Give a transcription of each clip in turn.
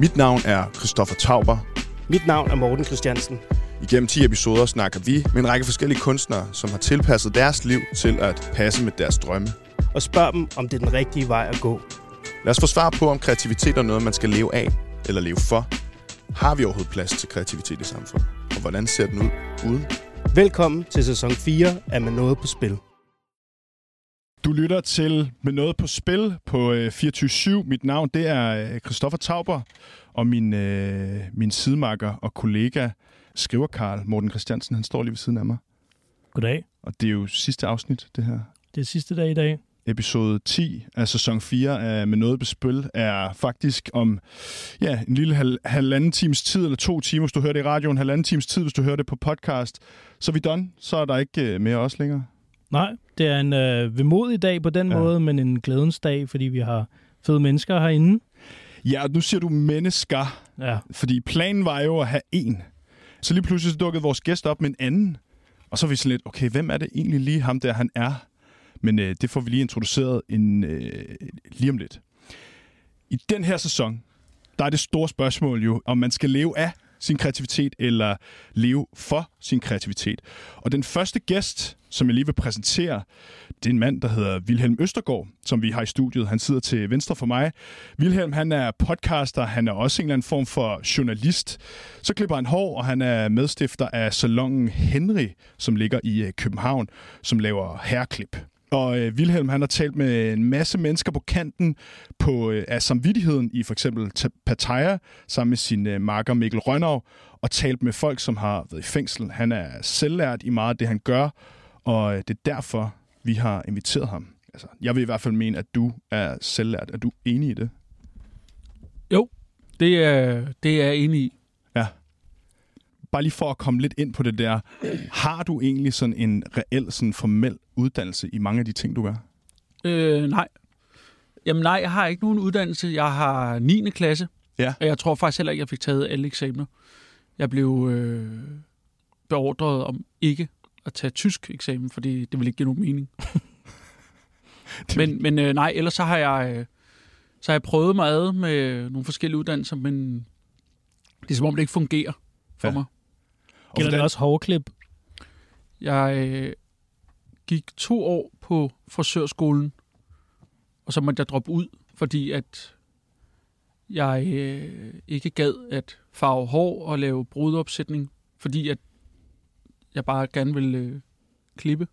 Mit navn er Christoffer Tauber. Mit navn er Morten Christiansen. Igennem 10 episoder snakker vi med en række forskellige kunstnere, som har tilpasset deres liv til at passe med deres drømme. Og spørg dem, om det er den rigtige vej at gå. Lad os få svar på, om kreativitet er noget, man skal leve af eller leve for. Har vi overhovedet plads til kreativitet i samfundet? Og hvordan ser den ud uden? Velkommen til sæson 4 af Med Noget på Spil. Du lytter til Med Noget på Spil på øh, 24-7. Mit navn det er øh, Christoffer Tauber, og min, øh, min sidemarker og kollega, skriver Karl Morten Christiansen, han står lige ved siden af mig. Goddag. Og det er jo sidste afsnit, det her. Det er sidste dag i dag. Episode 10 af sæson 4 af Med Noget på Spil er faktisk om ja, en lille hal- halvanden times tid, eller to timer, hvis du hører det i radioen, halvanden times tid, hvis du hører det på podcast. Så er vi done, så er der ikke øh, mere os længere. Nej, det er en øh, vemodig dag på den Ja. måde, men en glædens dag, fordi vi har fede mennesker herinde. Ja, og nu siger du mennesker, Ja, Fordi planen var jo at have en. Så lige pludselig så dukkede vores gæst op med en anden. Og så er vi sådan lidt, okay, hvem er det egentlig lige ham der, han er? Men øh, det får vi lige introduceret en, øh, lige om lidt. I den her sæson, der er det store spørgsmål jo, om man skal leve af sin kreativitet, eller leve for sin kreativitet. Og den første gæst, som jeg lige vil præsentere, det er en mand, der hedder Vilhelm Østergaard, som vi har i studiet. Han sidder til venstre for mig. Vilhelm, han er podcaster, han er også en eller anden form for journalist. Så klipper han hår, og han er medstifter af salongen Henry, som ligger i øh, København, som laver herreklip. Og øh, Vilhelm, han har talt med en masse mennesker på kanten på, øh, af samvittigheden i for eksempel Ta- Pattaya, sammen med sin øh, marker Mikkel Rønnow og talt med folk, som har været i fængsel. Han er selvlært i meget af det, han gør, og øh, det er derfor, vi har inviteret ham. Altså, jeg vil i hvert fald mene, at du er selvlært. Er du enig i det? Det er, det er jeg enig i. Bare lige for at komme lidt ind på det der. Har du egentlig sådan en reel, sådan formel uddannelse i mange af de ting, du gør? Øh, nej. Jamen nej, jeg har ikke nogen uddannelse. Jeg har 9. klasse. Ja. Og jeg tror faktisk heller ikke, jeg fik taget alle eksamener. Jeg blev øh, beordret om ikke at tage tysk eksamen, fordi det ville ikke give nogen mening. men men øh, nej, ellers så har jeg, øh, så har jeg prøvet mig ad med nogle forskellige uddannelser, men det er som om, det ikke fungerer for Ja. mig. Og gælder det hvordan- også hårklip? Jeg øh, gik to år på frisørskolen, og så måtte jeg droppe ud, fordi at jeg øh, ikke gad at farve hår og lave brudopsætning, fordi at jeg bare gerne ville øh, klippe.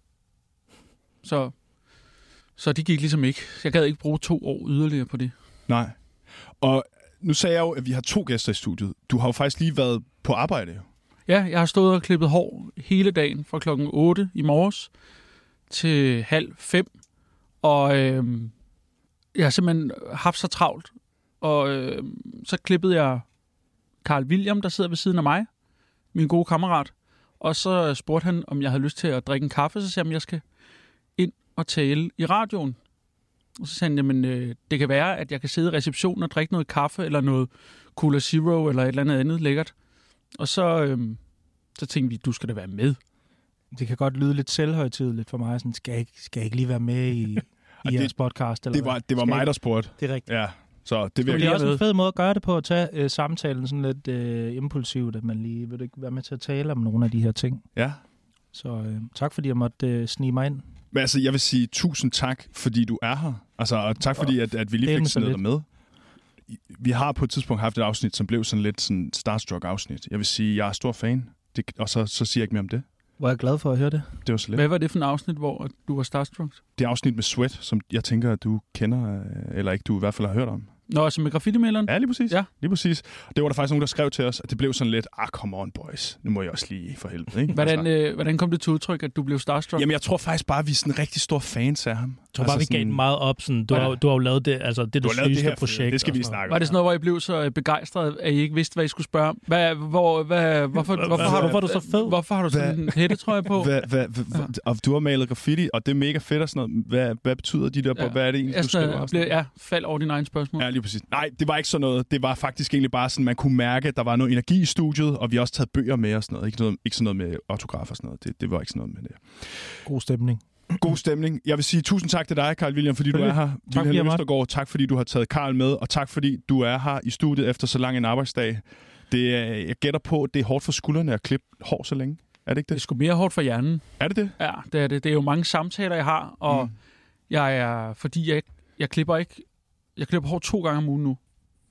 Så, så det gik ligesom ikke. Jeg gad ikke bruge to år yderligere på det. Nej. Og nu sagde jeg jo, at vi har to gæster i studiet. Du har jo faktisk lige været på arbejde. jo. Ja, jeg har stået og klippet hår hele dagen fra klokken 8 i morges til halv fem. Og øh, jeg har simpelthen haft så travlt. Og øh, så klippede jeg Carl William, der sidder ved siden af mig, min gode kammerat. Og så spurgte han, om jeg havde lyst til at drikke en kaffe. Så sagde han, om jeg skal ind og tale i radioen. Og så sagde han, jamen, øh, det kan være, at jeg kan sidde i receptionen og drikke noget kaffe, eller noget Cola Zero, eller et eller andet andet lækkert. Og så, øhm, så tænkte vi, du skal da være med. Det kan godt lyde lidt selvhøjtideligt for mig. Sådan, skal, jeg ikke, skal jeg ikke lige være med i, i det- jeres podcast? Eller Det var, det var mig, der spurgte. Det er rigtigt. Ja, så det vil Det er også en fed måde at gøre det på, at tage øh, samtalen sådan lidt øh, impulsivt, at man lige vil du ikke være med til at tale om nogle af de her ting. Ja. Så øh, tak, fordi jeg måtte øh, snige mig ind. Men altså, jeg vil sige tusind tak, fordi du er her. Altså, og tak fordi, at, at vi lige fik sådan noget med. Vi har på et tidspunkt haft et afsnit, som blev sådan lidt sådan starstruck-afsnit. Jeg vil sige, jeg er stor fan. Det, og så, så siger jeg ikke mere om det. Hvor er jeg glad for at høre det. Det var så lidt. Hvad var det for en afsnit, hvor du var starstruck? Det afsnit med Sweat, som jeg tænker, at du kender, øh, eller ikke du i hvert fald har hørt om. Nå, altså med graffiti-maleren? Ja, lige præcis. Ja. Lige præcis. Det var der faktisk nogen, der skrev til os, at det blev sådan lidt, ah, come on boys, nu må jeg også lige for helvede, ikke? Hvordan, Altså, øh, hvordan kom det til udtryk, at du blev starstruck? Jamen, jeg tror faktisk bare, at vi er sådan rigtig store fans af ham. Jeg tror bare, vi gav den meget op. Sådan, du, har, du har jo lavet det, altså, det, Du det har lavet det her, projekt. det skal og vi snakke var det sådan noget, hvor I blev så øh, begejstret, at I ikke vidste, hvad I skulle spørge om? Hvad, hvor, hvad, hvorfor, hvorfor, har du, hvorfor er du så fed? Hvorfor har du sådan en hættetrøje på? Hvad, hvad, hvad, og du har malet graffiti, og det er mega fedt og sådan noget. Hvad, hvad betyder de der på? Ja. Hvad er det egentlig, du skriver? blev, ja, fald over dine egne spørgsmål. Ja, lige præcis. Nej, det var ikke sådan noget. Det var faktisk egentlig bare sådan, man kunne mærke, at der var noget energi i studiet, og vi har også taget bøger med og sådan noget. Ikke, noget, ikke sådan noget med autografer og sådan noget. Det, det var ikke sådan noget med det. God stemning. God stemning. Jeg vil sige tusind tak til dig, Karl William, fordi du er her. fordi Wilhelm. Østergaard, tak fordi du har taget Karl med, og tak fordi du er her i studiet efter så lang en arbejdsdag. Det, er- jeg gætter på, at det er hårdt for skuldrene at klippe hår så længe. Er det ikke Det er det? sgu mere hårdt for hjernen. Er det det? Ja, det er det. Det er jo mange samtaler, jeg har, og Mm. jeg er, fordi jeg, jeg klipper ikke, jeg klipper hår to gange om ugen nu.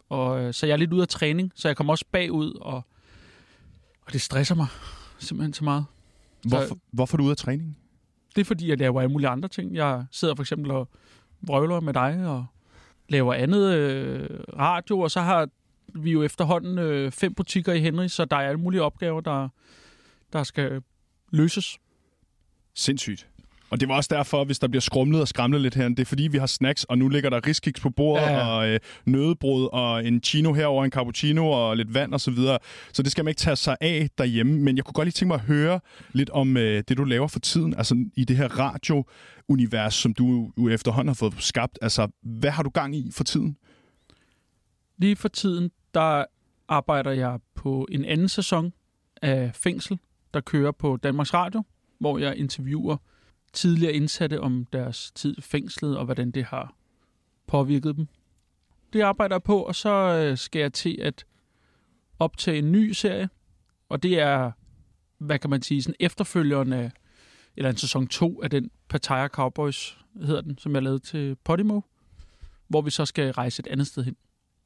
Og, øh, så jeg er lidt ude af træning, så jeg kommer også bagud, og, og det stresser mig simpelthen så meget. Hvorfor, hvorfor er du ude af træning? Det er fordi, jeg laver alle mulige andre ting. Jeg sidder for eksempel og vrøvler med dig, og laver andet øh, radio, og så har vi jo efterhånden øh, fem butikker i Henry, så der er alle mulige opgaver, der, der skal løses. Sindssygt. Og det var også derfor, hvis der bliver skrumlet og skramlet lidt her, det er fordi, vi har snacks, og nu ligger der riskiks på bordet, ja, og øh, nødebrød, og en chino herover, en cappuccino, og lidt vand og så videre. Så det skal man ikke tage sig af derhjemme. Men jeg kunne godt lige tænke mig at høre lidt om øh, det, du laver for tiden, altså i det her radio-univers, som du jo efterhånden har fået skabt. Altså, hvad har du gang i for tiden? Lige for tiden, der arbejder jeg på en anden sæson af Fængsel, der kører på Danmarks Radio, hvor jeg interviewer tidligere indsatte om deres tid i fængslet, og hvordan det har påvirket dem. Det arbejder jeg på, og så øh, skal jeg til at optage en ny serie, og det er, hvad kan man sige, sådan efterfølgeren af, eller en sæson 2 af den Pattaya Cowboys, hedder den, som jeg lavede til Podimo, hvor vi så skal rejse et andet sted hen.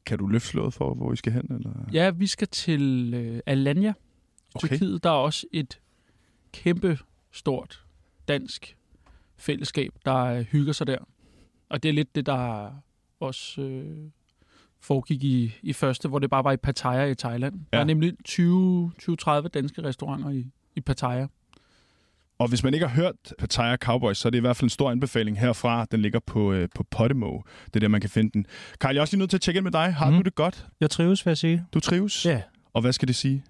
Kan du løfte slået for, hvor vi skal hen? Eller? Ja, vi skal til øh, Alanya, Okay. Tyrkiet. Der er også et kæmpe stort dansk fællesskab, der øh, hygger sig der. Og det er lidt det, der også øh, foregik i, i første, hvor det bare var i Pattaya i Thailand. Ja. Der er nemlig 20-30 danske restauranter i, i Pattaya. Og hvis man ikke har hørt Pattaya Cowboys, så er det i hvert fald en stor anbefaling herfra. Den ligger på, øh, på Podimo. Det er der, man kan finde den. Karl, jeg er også lige nødt til at tjekke ind med dig. Har mm. Du det godt? Jeg trives, vil jeg sige. Du trives? Ja. Og hvad skal det sige?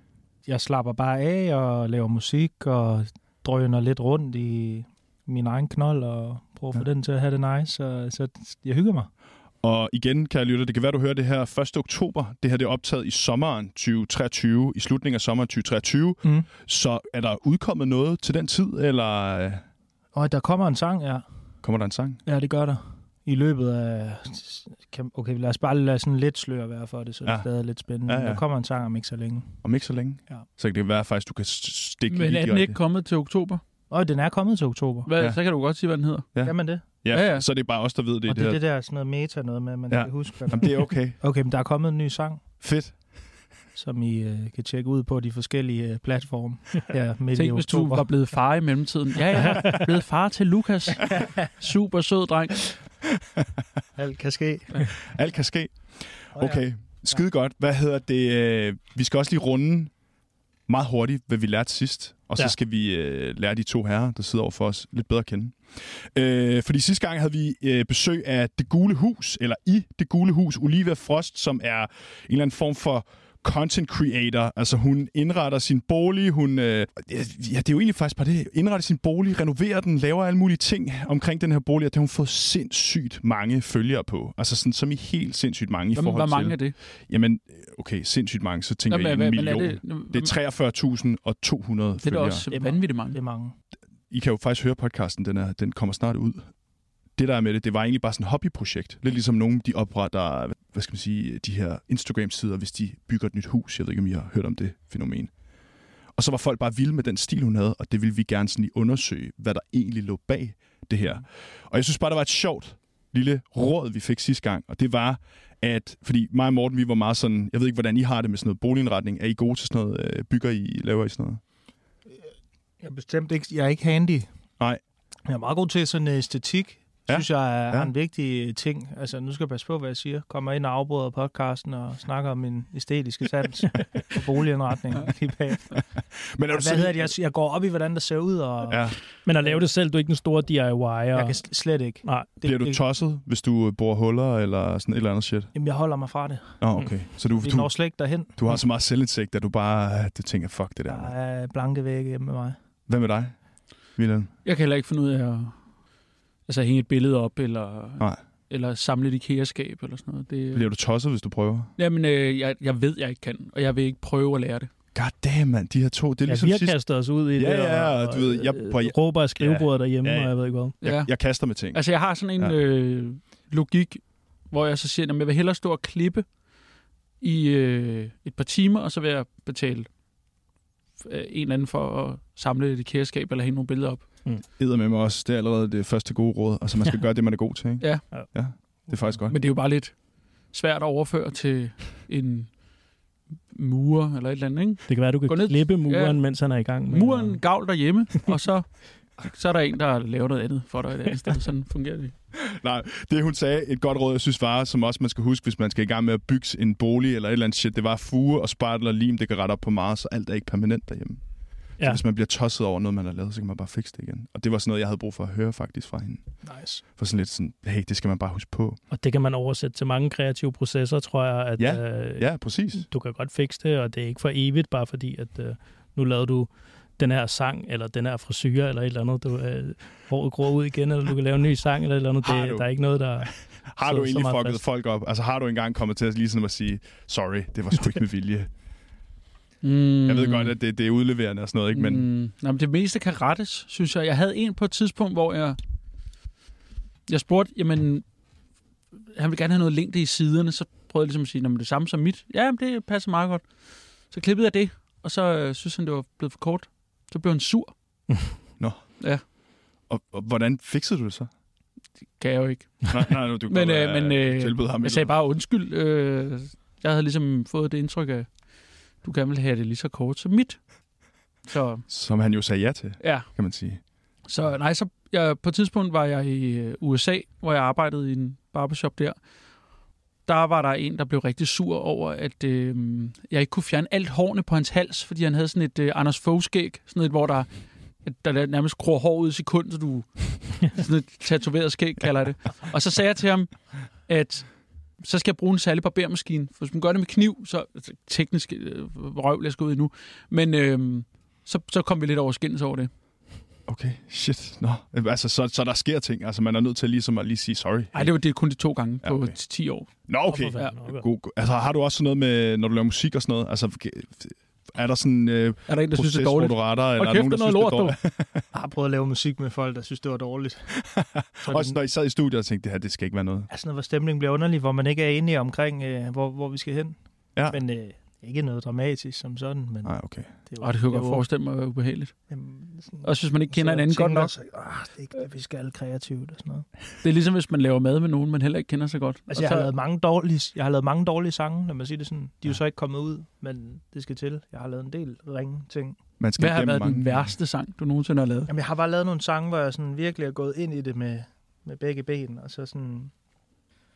Jeg slapper bare af og laver musik og drøner lidt rundt i min egen knold og prøver at få Ja. den til at have det nice. Så, så jeg hygger mig. Og igen, kan jeg lytte, det kan være, du hører det her 1. oktober. Det her det er optaget i sommeren 2023, i slutningen af sommeren 2023. Mm. Så er der udkommet noget til den tid, eller øh, Og der kommer en sang, ja. kommer der en sang? Ja, det gør der. I løbet af... kan- Okay, lad os bare lade sådan lidt slør være for det, så ja. Det stadig er lidt spændende. Ja, Ja. Der kommer en sang om ikke så længe. Om ikke så længe? Ja. Så kan det være faktisk, du kan stikke Men er den ikke kommet til oktober? Og den er kommet til oktober. Hvad, Ja. ja. Så kan du godt sige, hvad den hedder. Ja. Ja. Jamen det. Ja, Ja, ja, ja. så er det bare os, der ved det. og det, det er det der sådan noget meta noget med, man Ja. ja. kan huske. Hvad Jamen, det er okay. Okay, men der er kommet en ny sang, Fedt. som I øh, kan tjekke ud på de forskellige øh, platforme her midt i Tænk, hvis du oktober. var blevet far i mellemtiden. Ja, jeg er blevet far til Lukas. Super sød dreng. Alt kan ske. Alt kan ske. Ja. Okay, skide godt. Hvad hedder det? øh, Vi skal også lige runde meget hurtigt, hvad vi lærte sidst. Og så Ja. skal vi øh, lære de to herrer, der sidder over for os, lidt bedre at kende. Øh, fordi sidste gang havde vi øh, besøg af Det Gule Hus, eller i Det Gule Hus, Olivia Frost, som er en eller anden form for content creator. Altså hun indretter sin bolig, hun... Øh, ja, det er jo egentlig faktisk bare det. Indretter sin bolig, renoverer den, laver alle mulige ting omkring den her bolig, og det har hun fået sindssygt mange følgere på. Altså sådan, som i helt sindssygt mange i Hvor, forhold hvor mange til... er det? Jamen, okay, sindssygt mange, så tænker Nå, jeg en million. er Det er 43.200 Det er da følgere. også Det er vanvittigt mange. Det er mange. I kan jo faktisk høre podcasten, den, er, den kommer snart ud. Det der er med det, det var egentlig bare sådan et hobbyprojekt. Lidt ligesom nogen, de opretter, hvad skal man sige, de her Instagram-sider, hvis de bygger et nyt hus. Jeg ved ikke, om I har hørt om det fænomen. Og så var folk bare vilde med den stil, hun havde, og det ville vi gerne sådan lige undersøge, hvad der egentlig lå bag det her. Og jeg synes bare, der var et sjovt lille råd, vi fik sidste gang, og det var, at, fordi mig og Morten, vi var meget sådan, jeg ved ikke, hvordan I har det med sådan noget boligindretning. Er I gode til sådan noget, øh, bygger I, laver I sådan noget? Jeg er bestemt ikke, jeg er ikke handy. Nej. Jeg er meget god til sådan øh, æstetik. Ja. Synes jeg er Ja. en vigtig ting. Altså, nu skal jeg passe på, hvad jeg siger. Kommer ind og afbryder podcasten og snakker om min æstetiske sans og boligindretning lige bagefter. Men er du Hvad hedder det? Jeg, jeg går op i, hvordan det ser ud, og ja. Men at lave det selv, du er ikke en stor DIY'er. jeg kan sl- slet ikke. Nej. Det, Bliver du det, tosset, hvis du borer huller eller sådan et eller andet shit? Jamen, jeg holder mig fra det. Nå, okay. Så du, Vi når du, slet ikke derhen. du har så meget selvindsigt, at du bare du tænker, fuck det Der der. er blanke vægge hjemme med mig. Hvad med dig, Wilhelm? Jeg kan heller ikke finde ud af at altså, hænge et billede op, eller, Nej. eller samle et IKEA-skab, eller sådan noget. Det, Bliver du tosset, hvis du prøver? Jamen, øh, jeg, jeg ved, jeg ikke kan, og jeg vil ikke prøve at lære det. God damn, man. De her to, det er Ja, ligesom vi har sidst, kastet os ud i Ja, det, ja, og, og du ved, jeg- øh, på- råber af skrivebordet derhjemme, Ja, ja. og jeg ved ikke hvad. Ja. jeg, jeg kaster med ting. Altså, jeg har sådan en Ja. ja. øh, logik, hvor jeg så siger, at jeg vil hellere stå og klippe i øh, et par timer, og så vil jeg betale øh, en eller anden for at samle et kæreskab eller hænge nogle billeder op. Æder med mig også. Det er allerede det første gode råd. Altså, man skal gøre det, man er god til, ikke? Ja. Ja, det er faktisk godt. Men det er jo bare lidt svært at overføre til en murer eller et eller andet, ikke? Det kan være, du kan Gå ned- klippe muren, Ja. mens han er i gang med... Muren gavl derhjemme, og så, så er der en, der laver noget andet for dig et andet sted. Sådan fungerer det. Nej, det hun sagde, et godt råd, jeg synes var, som også man skal huske, hvis man skal i gang med at bygge en bolig eller et eller andet shit, det var fuge og spartel og lim, det kan rette op på meget, så alt er ikke permanent derhjemme. Ja. Så hvis man bliver tosset over noget, man har lavet, så kan man bare fikse det igen. Og det var sådan noget, jeg havde brug for at høre faktisk fra hende. Nice. For sådan lidt sådan, hey, det skal man bare huske på. Og det kan man oversætte til mange kreative processer, tror jeg. At, Ja, øh, Ja, præcis. Du kan godt fikse det, og det er ikke for evigt, bare fordi, at øh, nu lavede du den her sang, eller den her frisyr, eller et eller andet, du, øh, håret gror ud igen, eller du kan lave en ny sang, eller et eller andet. Det, der er ikke noget, der... Har du så egentlig fucket folk op? Altså har du engang kommet til at ligesom at sige, sorry, det var sgu ikke med vilje. Mm. Jeg ved godt, at det, det er udleverende og sådan noget, ikke? Men Mm. Nej, men det meste kan rettes, synes jeg. Jeg havde en på et tidspunkt, hvor jeg, jeg spurgte, jamen, han vil gerne have noget længde i siderne, så prøvede jeg ligesom at sige, "Nå, men det er samme som mit. Ja, men det passer meget godt. Så klippede jeg det, og så øh, synes han, det var blevet for kort. Så blev han sur. og, og, hvordan fikset du det så? Kan jeg jo ikke. Nej, nej, du kan Men, øh, men øh, tilbød ham jeg sagde bare undskyld. Øh, jeg havde ligesom fået det indtryk af, du gerne vil have det lige så kort som mit. Så Som han jo sagde ja til, ja, kan man sige. Så nej, så jeg, på et tidspunkt var jeg i øh, USA, hvor jeg arbejdede i en barbershop der. Der var der en, der blev rigtig sur over, at øh, jeg ikke kunne fjerne alt hårene på hans hals, fordi han havde sådan et øh, Anders Fogh-skæg, sådan et, hvor der, der nærmest gror hår ud i sekund, så du sådan et tatoveret skæg, kalder det. Og så sagde jeg til ham, at så skal jeg bruge en særlig barbermaskine. For hvis man gør det med kniv, så altså, teknisk øh, røv, jeg skal ud i nu. Men øh, så, så kom vi lidt over skændes over det. Okay, shit. Nå, altså, så, så der sker ting. Altså, man er nødt til ligesom at lige sige sorry. Nej, det var det kun de to gange Ja, på okay. 10 år. Nå, okay. Okay. God, god. Altså, har du også sådan noget med, når du laver musik og sådan noget? Altså, er der sådan øh, Er der en, der synes, det er dårligt? eller Hold er kæft, nogen, der er synes, noget det er dårligt? Jeg har prøvet at lave musik med folk, der synes, det var dårligt. Så Også når I sad i studiet og tænkte, det her, det skal ikke være noget. altså, hvor stemningen bliver underlig, hvor man ikke er enige omkring, øh, hvor, hvor vi skal hen. Ja. Men øh, ikke noget dramatisk som sådan. Men Nej, okay. det er Og det kan jeg godt jo- forestille mig er ubehageligt. Jamen, sådan, Også hvis man ikke kender så en anden godt nok. Så, ah, det er ikke det, vi skal kreativt og sådan noget. Det er ligesom, hvis man laver mad med nogen, man heller ikke kender så godt. Altså, Og jeg så, har, lavet mange dårlige, jeg har lavet mange dårlige sange, lad mig sige det sådan. De er jo så ikke kommet ud, men det skal til. Jeg har lavet en del ringe ting. Man skal Hvad har været mange... den værste sang, du nogensinde har lavet? Jamen, jeg har bare lavet nogle sange, hvor jeg sådan virkelig er gået ind i det med, med begge ben, og så sådan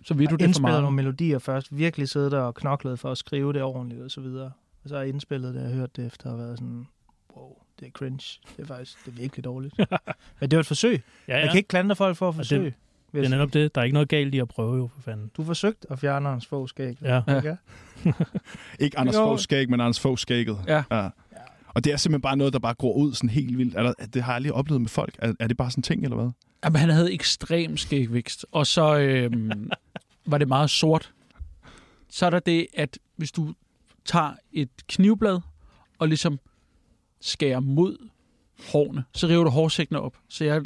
Så ved du det for meget? nogle melodier først, virkelig siddet der og knoklet for at skrive det ordentligt og så videre. Og så har jeg indspillet det og hørt det efter at have været sådan, wow, det er cringe. Det er faktisk, det er virkelig dårligt. Men det var et forsøg. Ja, Jeg kan ikke klandre folk for at forsøge. det- Det er netop det. Der er ikke noget galt i at prøve, jo, for fanden. Du forsøgte at fjerne hans få skæg. Ja. Ja. Ikke? Ikke Anders Jo. Fogh skæg, men Anders Fogh skægget. Ja. ja. Og det er simpelthen bare noget, der bare gror ud sådan helt vildt. Er der, det har jeg aldrig oplevet med folk. Er, er det bare sådan en ting, eller hvad? Jamen, han havde ekstrem skægvækst, og så øhm, var det meget sort. Så er der det, at hvis du tager et knivblad og ligesom skærer mod hårene, så river du hårsækkene op. Så jeg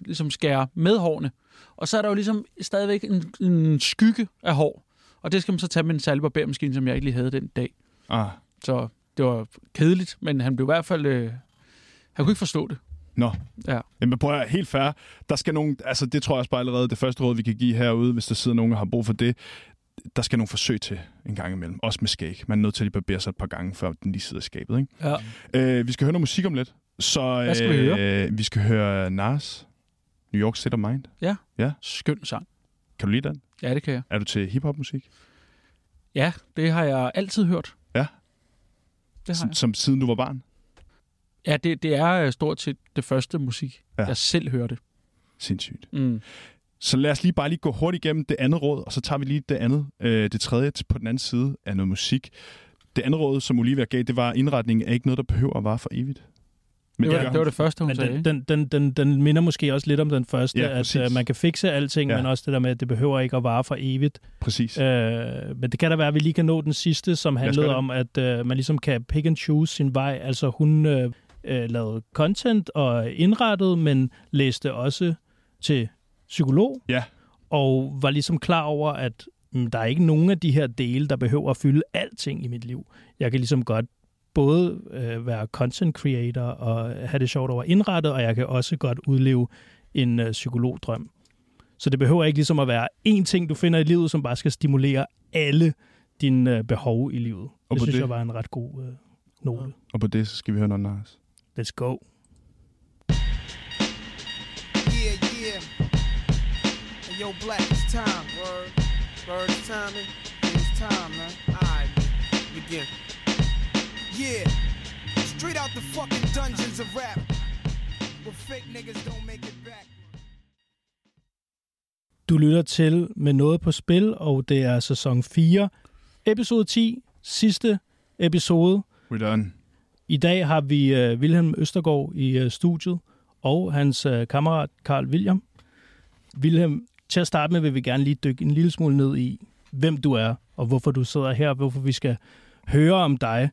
ligesom skærer med hårene. Og så er der jo ligesom stadigvæk en, en skygge af hår. Og det skal man så tage med en særlig barbermaskine, som jeg ikke lige havde den dag. Ah. Så det var kedeligt, men han blev i hvert fald... Øh, han kunne ikke forstå det. Nå. Ja. Jamen prøv at høre, helt fair. Der skal nogen, altså det tror jeg også bare allerede, det første råd, vi kan give herude, hvis der sidder nogen, der har brug for det, der skal nogle forsøg til en gang imellem. Også med skæg. Man er nødt til at barbere sig et par gange, før den lige sidder i skabet. Ikke? Ja. Øh, vi skal høre noget musik om lidt. Så, Hvad skal vi øh, Vi skal høre Nas, New York State of Mind. Skøn sang. Kan du lide den? Ja, det kan jeg. Er du til hiphop-musik? Ja, det har jeg altid hørt. Ja. Det har Som, jeg. som siden du var barn? Ja, det, det er øh, stort set det første musik, Ja. jeg selv hørte. Sindssygt. Mm. Så lad os lige bare lige gå hurtigt igennem det andet råd, og så tager vi lige det andet, øh, det tredje på den anden side af noget musik. Det andet råd, som Olivia gav, det var, at indretningen er ikke noget, der behøver at vare for evigt. Men Det var, gør det hun. var det første, hun Men sagde. den, den, den, den, den minder måske også lidt om den første, Ja, at uh, man kan fikse alting, Ja. men også det der med, at det behøver ikke at vare for evigt. Præcis. Uh, men det kan da være, at vi lige kan nå den sidste, som handlede om, at uh, man ligesom kan pick and choose sin vej. Altså hun uh, uh, lavede content og indrettet, men læste også til psykolog. Ja. Og var ligesom klar over, at mm, der er ikke nogen af de her dele, der behøver at fylde alting i mit liv. Jeg kan ligesom godt både øh, være content creator og have det sjovt over indrettet, og jeg kan også godt udleve en øh, psykologdrøm. Så det behøver ikke ligesom at være én ting, du finder i livet, som bare skal stimulere alle dine øh, behov i livet. Og det synes det- jeg var en ret god øh, note. Og på det, så skal vi høre noget nice. Let's go. Yeah, yeah. Hey, yo, Black, it's time. Word. Word, it's time, man. It's time, man. Alright, begin. Yeah. Straight out the fucking dungeons of rap. Where fake niggas don't make it back. Du lytter til med noget på spil, og det er sæson 4, episode 10, sidste episode. We're done. I dag har vi øh, Wilhelm Østergaard i øh, studiet, og hans øh, kammerat Karl William. Wilhelm, til at starte med vil vi gerne lige dykke en lille smule ned i, hvem du er, og hvorfor du sidder her, hvorfor vi skal høre om dig.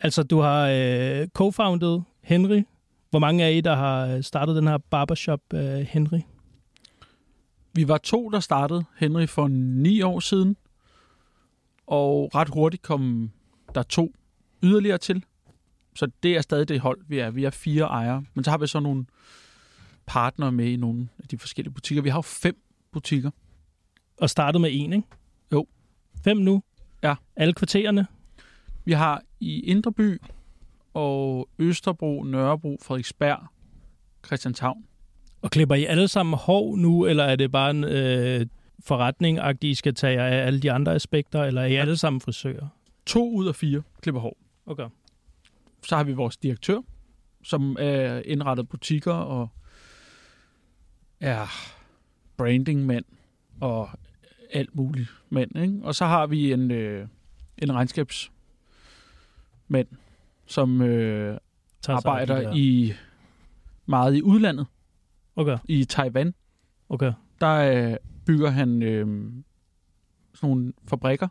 Altså, du har øh, co-founded Henry. Hvor mange af I, der har øh, startet den her barbershop, øh, Henry? Vi var to, der startede Henry for ni år siden, og ret hurtigt kom der to yderligere til. Så det er stadig det hold, vi er. Vi er fire ejere, men så har vi så nogle partnere med i nogle af de forskellige butikker. Vi har jo fem butikker. Og startet med en, ikke? Jo. Fem nu? Ja. Alle kvartererne? Vi har i Indreby og Østerbro, Nørrebro, Frederiksberg, Christianshavn. Og klipper I alle sammen hår nu, eller er det bare en øh, forretning at I skal tage jer af alle de andre aspekter, eller er I alle sammen frisører? To ud af fire klipper hår. Okay. Så har vi vores direktør, som er indrettet butikker og er brandingmand og alt muligt mand. Ikke? Og så har vi en, øh, en regnskabsmand, som øh, arbejder der. i meget i udlandet, Okay, i Taiwan. okay. Der øh, bygger han øh, sådan nogle fabrikker,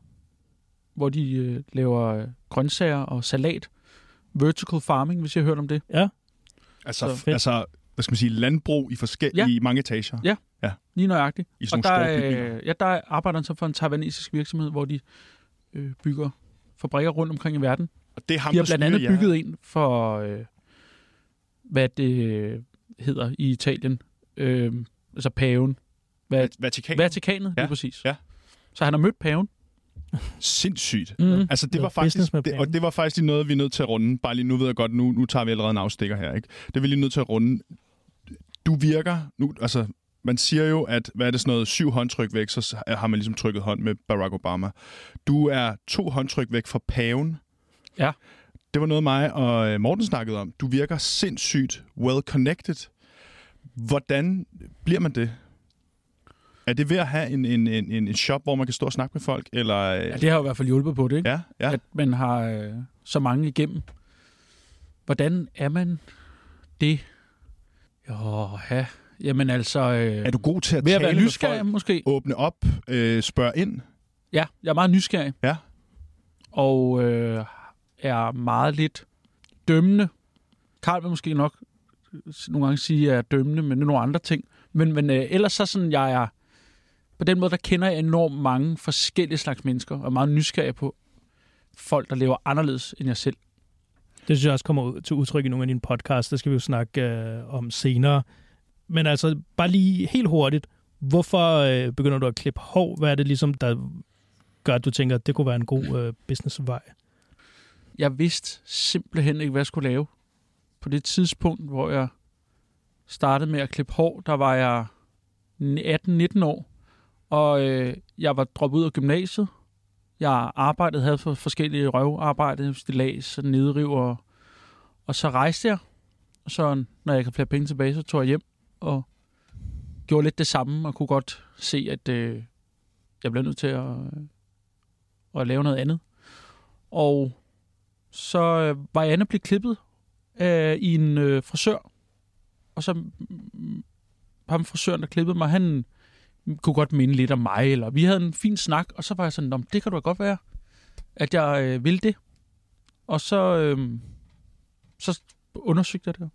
hvor de øh, laver grøntsager og salat. Vertical farming, hvis jeg har hørt om det. Altså, Så f- fedt. altså hvad skal man sige, landbrug i forskellige, Ja. mange etager. Ja. Lige nøjagtigt. I sådan Og der, store bygninger. øh, ja, der arbejder han så for en taiwanesisk virksomhed, hvor de øh, bygger fabrikker rundt omkring i verden. Og det er ham, De har blandt andet styrer jer. bygget en for, øh, hvad det øh, hedder i Italien. Øh, altså paven. Hvad, Vatikan. Vatikanet, Ja, lige præcis. ja. Så han har mødt paven. Sindssygt. Mm. Altså, det Noget var faktisk, det, og det var faktisk lige noget, vi er nødt til at runde. Bare lige nu ved jeg godt, nu, nu tager vi allerede en afstikker her. Ikke? Det er vi lige nødt til at runde. Du virker, nu, altså, man siger jo, at hvad er det sådan noget, syv håndtryk væk, så har man ligesom trykket hånd med Barack Obama. Du er to håndtryk væk fra paven. Ja. Det var noget mig og øh, Morten snakkede om. Du virker sindssygt well-connected. Hvordan bliver man det? Er det ved at have en, en, en, en shop, hvor man kan stå og snakke med folk? Eller, øh, Ja, det har jo i hvert fald hjulpet på det, ikke? ja, ja. at man har øh, så mange igennem. Hvordan er man det? Jo, ja. Jamen altså... Øh, Er du god til at ved at tale være med nysgerrig, folk? måske? Åbne op, øh, spørge ind? Ja, jeg er meget nysgerrig. Ja. Og øh, er meget lidt dømmende. Karl vil måske nok nogle gange sige, at jeg er dømmende, men det nogle andre ting. Men, men øh, ellers så sådan, jeg er... På den måde, der kender jeg enormt mange forskellige slags mennesker, og er meget nysgerrig på folk, der lever anderledes end jeg selv. Det synes jeg også kommer ud til udtryk i nogle af dine podcasts. Det skal vi jo snakke øh, om senere. Men altså, bare lige helt hurtigt. Hvorfor øh, begynder du at klippe hår? Hvad er det ligesom, der gør, at du tænker, at det kunne være en god øh, businessvej? jeg vidste simpelthen ikke, hvad jeg skulle lave. På det tidspunkt, hvor jeg startede med at klippe hår, der var jeg 18-19 år, og øh, jeg var droppet ud af gymnasiet. Jeg arbejdede, havde for forskellige røvarbejde, stilas, nedriv, og, og så rejste jeg. Og så, når jeg kan flere penge tilbage, så tog jeg hjem og gjorde lidt det samme, og kunne godt se, at øh, jeg blev nødt til at, øh, at lave noget andet. Og så øh, var jeg inde og blive klippet øh, i en øh, frisør. Og så mm, ham frisøren, der klippede mig, han kunne godt minde lidt om mig, eller vi havde en fin snak, og så var jeg sådan, "Nå, men det kan du da godt være, at jeg øh, vil det. Og så, øh, så undersøgte jeg det.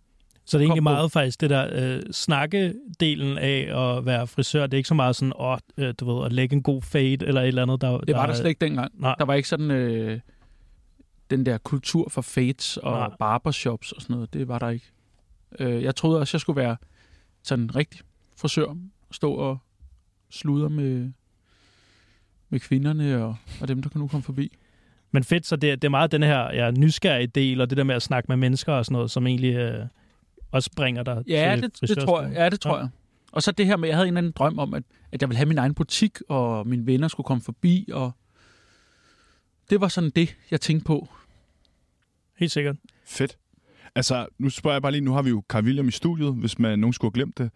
Så det er egentlig meget faktisk det der øh, snakkedelen af at være frisør. Det er ikke så meget sådan, åh, øh, du ved, at lægge en god fade eller et eller andet. Der, Det var der slet ikke dengang. Nej. Der var ikke sådan øh, den der kultur for fades og Nej. Barbershops og sådan noget. Det var der ikke. Øh, jeg troede også, jeg skulle være sådan en rigtig frisør. Stå og sludre med, med kvinderne og, og dem, der kan nu komme forbi. Men fedt, så det, er- det er meget den her ja, nysgerrige del, og det der med at snakke med mennesker og sådan noget, som egentlig øh, også bringer dig Ja, til det, det tror jeg. Ja, det tror Ja. jeg. Og så det her med, at jeg havde en eller anden drøm om, at, at jeg ville have min egen butik, og mine venner skulle komme forbi, og det var sådan det, jeg tænkte på. Helt sikkert. Fedt. Altså, nu spørger jeg bare lige, nu har vi jo Carl William i studiet, hvis man nogen skulle have glemt det.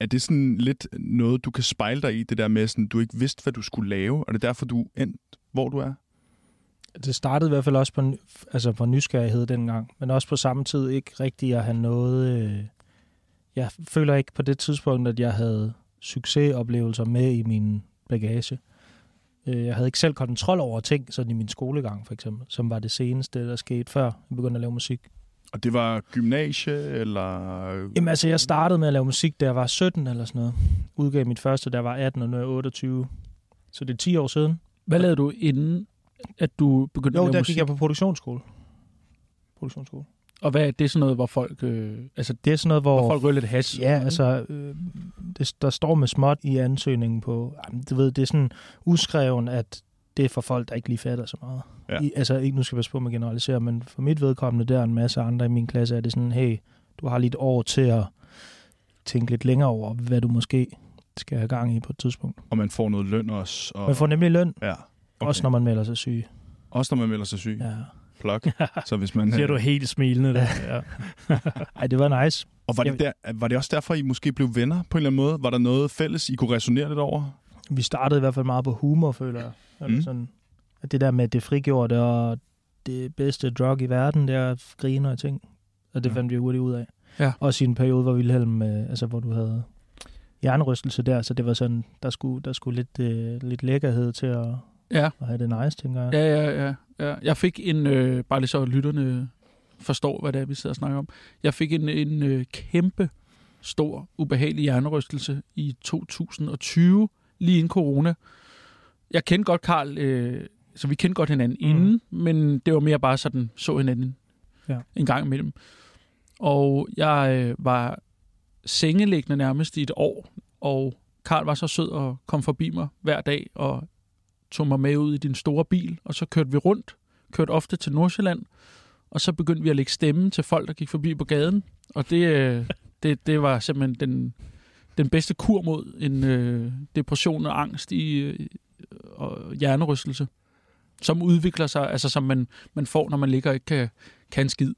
Er det sådan lidt noget, du kan spejle dig i, det der med, sådan, du ikke vidste, hvad du skulle lave, og det er derfor, du endte, hvor du er? Det startede i hvert fald også på, altså på nysgerrighed dengang, men også på samme tid ikke rigtig at have noget... Øh, jeg føler ikke på det tidspunkt, at jeg havde succesoplevelser med i min bagage. Øh, jeg havde ikke selv kontrol over ting, sådan i min skolegang for eksempel, som var det seneste, der skete før jeg begyndte at lave musik. Og det var gymnasie, eller... Jamen altså, jeg startede med at lave musik, da jeg var 17 eller sådan noget. Udgav mit første, da jeg var 18, og nu er jeg 28. Så det er 10 år siden. Hvad lavede du inden, at du begyndte Jo, at lave der musik? gik jeg på produktionsskole. Produktionsskole. Og hvad er det sådan noget, hvor folk, øh, altså, Det er sådan noget, hvor... hvor folk ryger lidt hash? Ja, altså, øh, det, der står med småt i ansøgningen på, jamen, du ved, det er sådan uskreven, at det er for folk, der ikke lige fatter så meget. Ja. I, altså, ikke nu skal jeg passe på med at generalisere, men for mit vedkommende, der er en masse andre i min klasse, er det sådan, hey, du har lige et år til at tænke lidt længere over, hvad du måske skal have gang i på et tidspunkt. Og man får noget løn også. Og... Man får nemlig løn, Ja. okay. også når man melder sig syg. også når man melder sig syg. Ja. Plok. Så hvis man... Siger du helt smilende der. Ja. Ej, det var nice. Og var det, der, var det også derfor, I måske blev venner på en eller anden måde? Var der noget fælles, I kunne resonere lidt over? Vi startede i hvert fald meget på humor, føler jeg. Eller Mm. sådan, at det der med, det frigjorte og det bedste drug i verden, det er at grine og ting. Og det Ja. fandt vi hurtigt ud af. Ja. Også i en periode, hvor Wilhelm, øh, altså hvor du havde hjernerystelse der, så det var sådan, der skulle, der skulle lidt, øh, lidt lækkerhed til at, Ja, at have det nice, tænker jeg. ja, ja. ja, ja. Jeg fik en, øh, bare lige så lytterne forstår, hvad det er, vi sidder og snakker om. Jeg fik en, en øh, kæmpe stor, ubehagelig hjernerystelse i 2020, lige inden corona. Jeg kendte godt Karl, øh, så vi kendte godt hinanden Mm. inden, men det var mere bare sådan, så hinanden Ja. en gang imellem. Og jeg øh, var sengeliggende nærmest i et år, og Karl var så sød og kom forbi mig hver dag og tog mig med ud i din store bil, og så kørte vi rundt, kørte ofte til Nordsjælland, og så begyndte vi at lægge stemme til folk, der gik forbi på gaden, og det, øh, det, det var simpelthen den, den bedste kur mod en øh, depression og angst i øh, og hjernerystelse, som udvikler sig, altså som man, man får, når man ligger og ikke kan, kan en skid.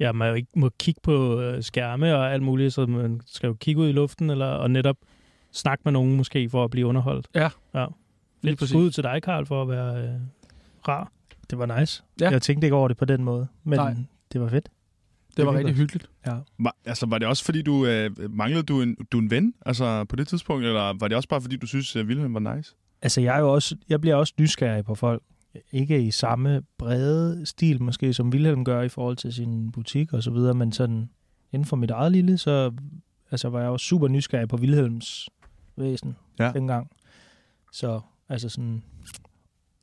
ja, man jo ikke må kigge på øh, skærme og alt muligt, så man skal jo kigge ud i luften, eller, og netop snakke med nogen måske, for at blive underholdt. Ja. ja. Lidt præcis. skud til dig, Karl, for at være øh, rar. Det var nice. Ja. Jeg tænkte ikke over det på den måde, men Nej. det var fedt. Det var Det er rigtig hyggeligt. Ja. Var, altså, var det også fordi, du øh, manglede du en, du en ven altså, på det tidspunkt? Eller var det også bare fordi, du synes, at Wilhelm var nice? Altså, jeg, er jo også, jeg bliver også nysgerrig på folk. Ikke i samme brede stil, måske, som Wilhelm gør i forhold til sin butik og så videre, men sådan inden for mit eget lille, så altså, var jeg også super nysgerrig på Wilhelms væsen Ja. dengang. Så, altså sådan,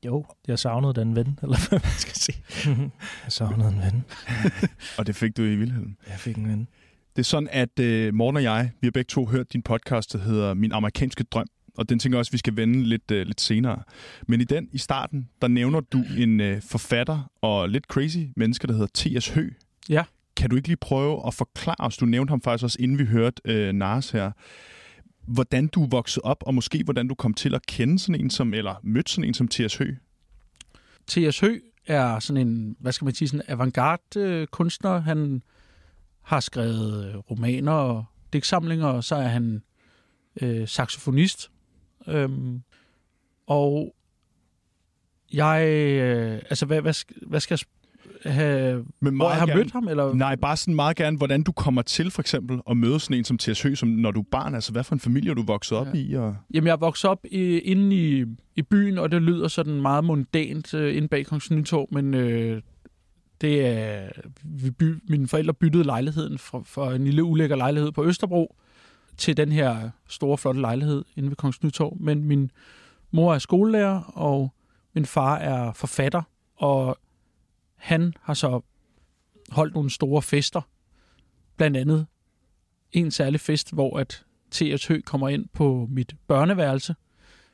jo, jeg savnede den ven, eller hvad man skal sige. Jeg savnede en ven. Og det fik du i Wilhelm. Jeg fik en ven. Det er sådan, at øh, Morten og jeg, vi har begge to hørt din podcast, der hedder Min amerikanske drøm. Og den tænker jeg også, vi skal vende lidt, øh, lidt senere. Men i den, i starten, der nævner du en øh, forfatter og lidt crazy menneske, der hedder T.S. Hø. Ja. Kan du ikke lige prøve at forklare os, du nævnte ham faktisk også, inden vi hørte øh, Nars her, hvordan du voksede op, og måske hvordan du kom til at kende sådan en som, eller mødte sådan en som T.S. Hø? T.S. Hø er sådan en, hvad skal man sige, sådan en avantgarde øh, kunstner. Han har skrevet øh, romaner og digtsamlinger, og så er han øh, saxofonist. Øhm, og jeg, øh, altså hvad, hvad, hvad skal jeg, have, Men hvor jeg har gerne, mødt ham? Eller? Nej, bare sådan meget gerne, hvordan du kommer til for eksempel at møde sådan en som T.S. Høgh, som når du er barn. Altså, hvad for en familie er du vokset op Ja. i? Og... Jamen, jeg er vokset op i, inde i, i byen, og det lyder sådan meget mondant øh, inde bag Kongens Nytorv, men øh, det er... Vi by, mine forældre byttede lejligheden fra, fra en lille ulækker lejlighed på Østerbro til den her store, flotte lejlighed inde ved Kongens Nytorv. Men min mor er skolelærer, og min far er forfatter, og han har så holdt nogle store fester. Blandt andet en særlig fest, hvor at T.S. Høgh kommer ind på mit børneværelse,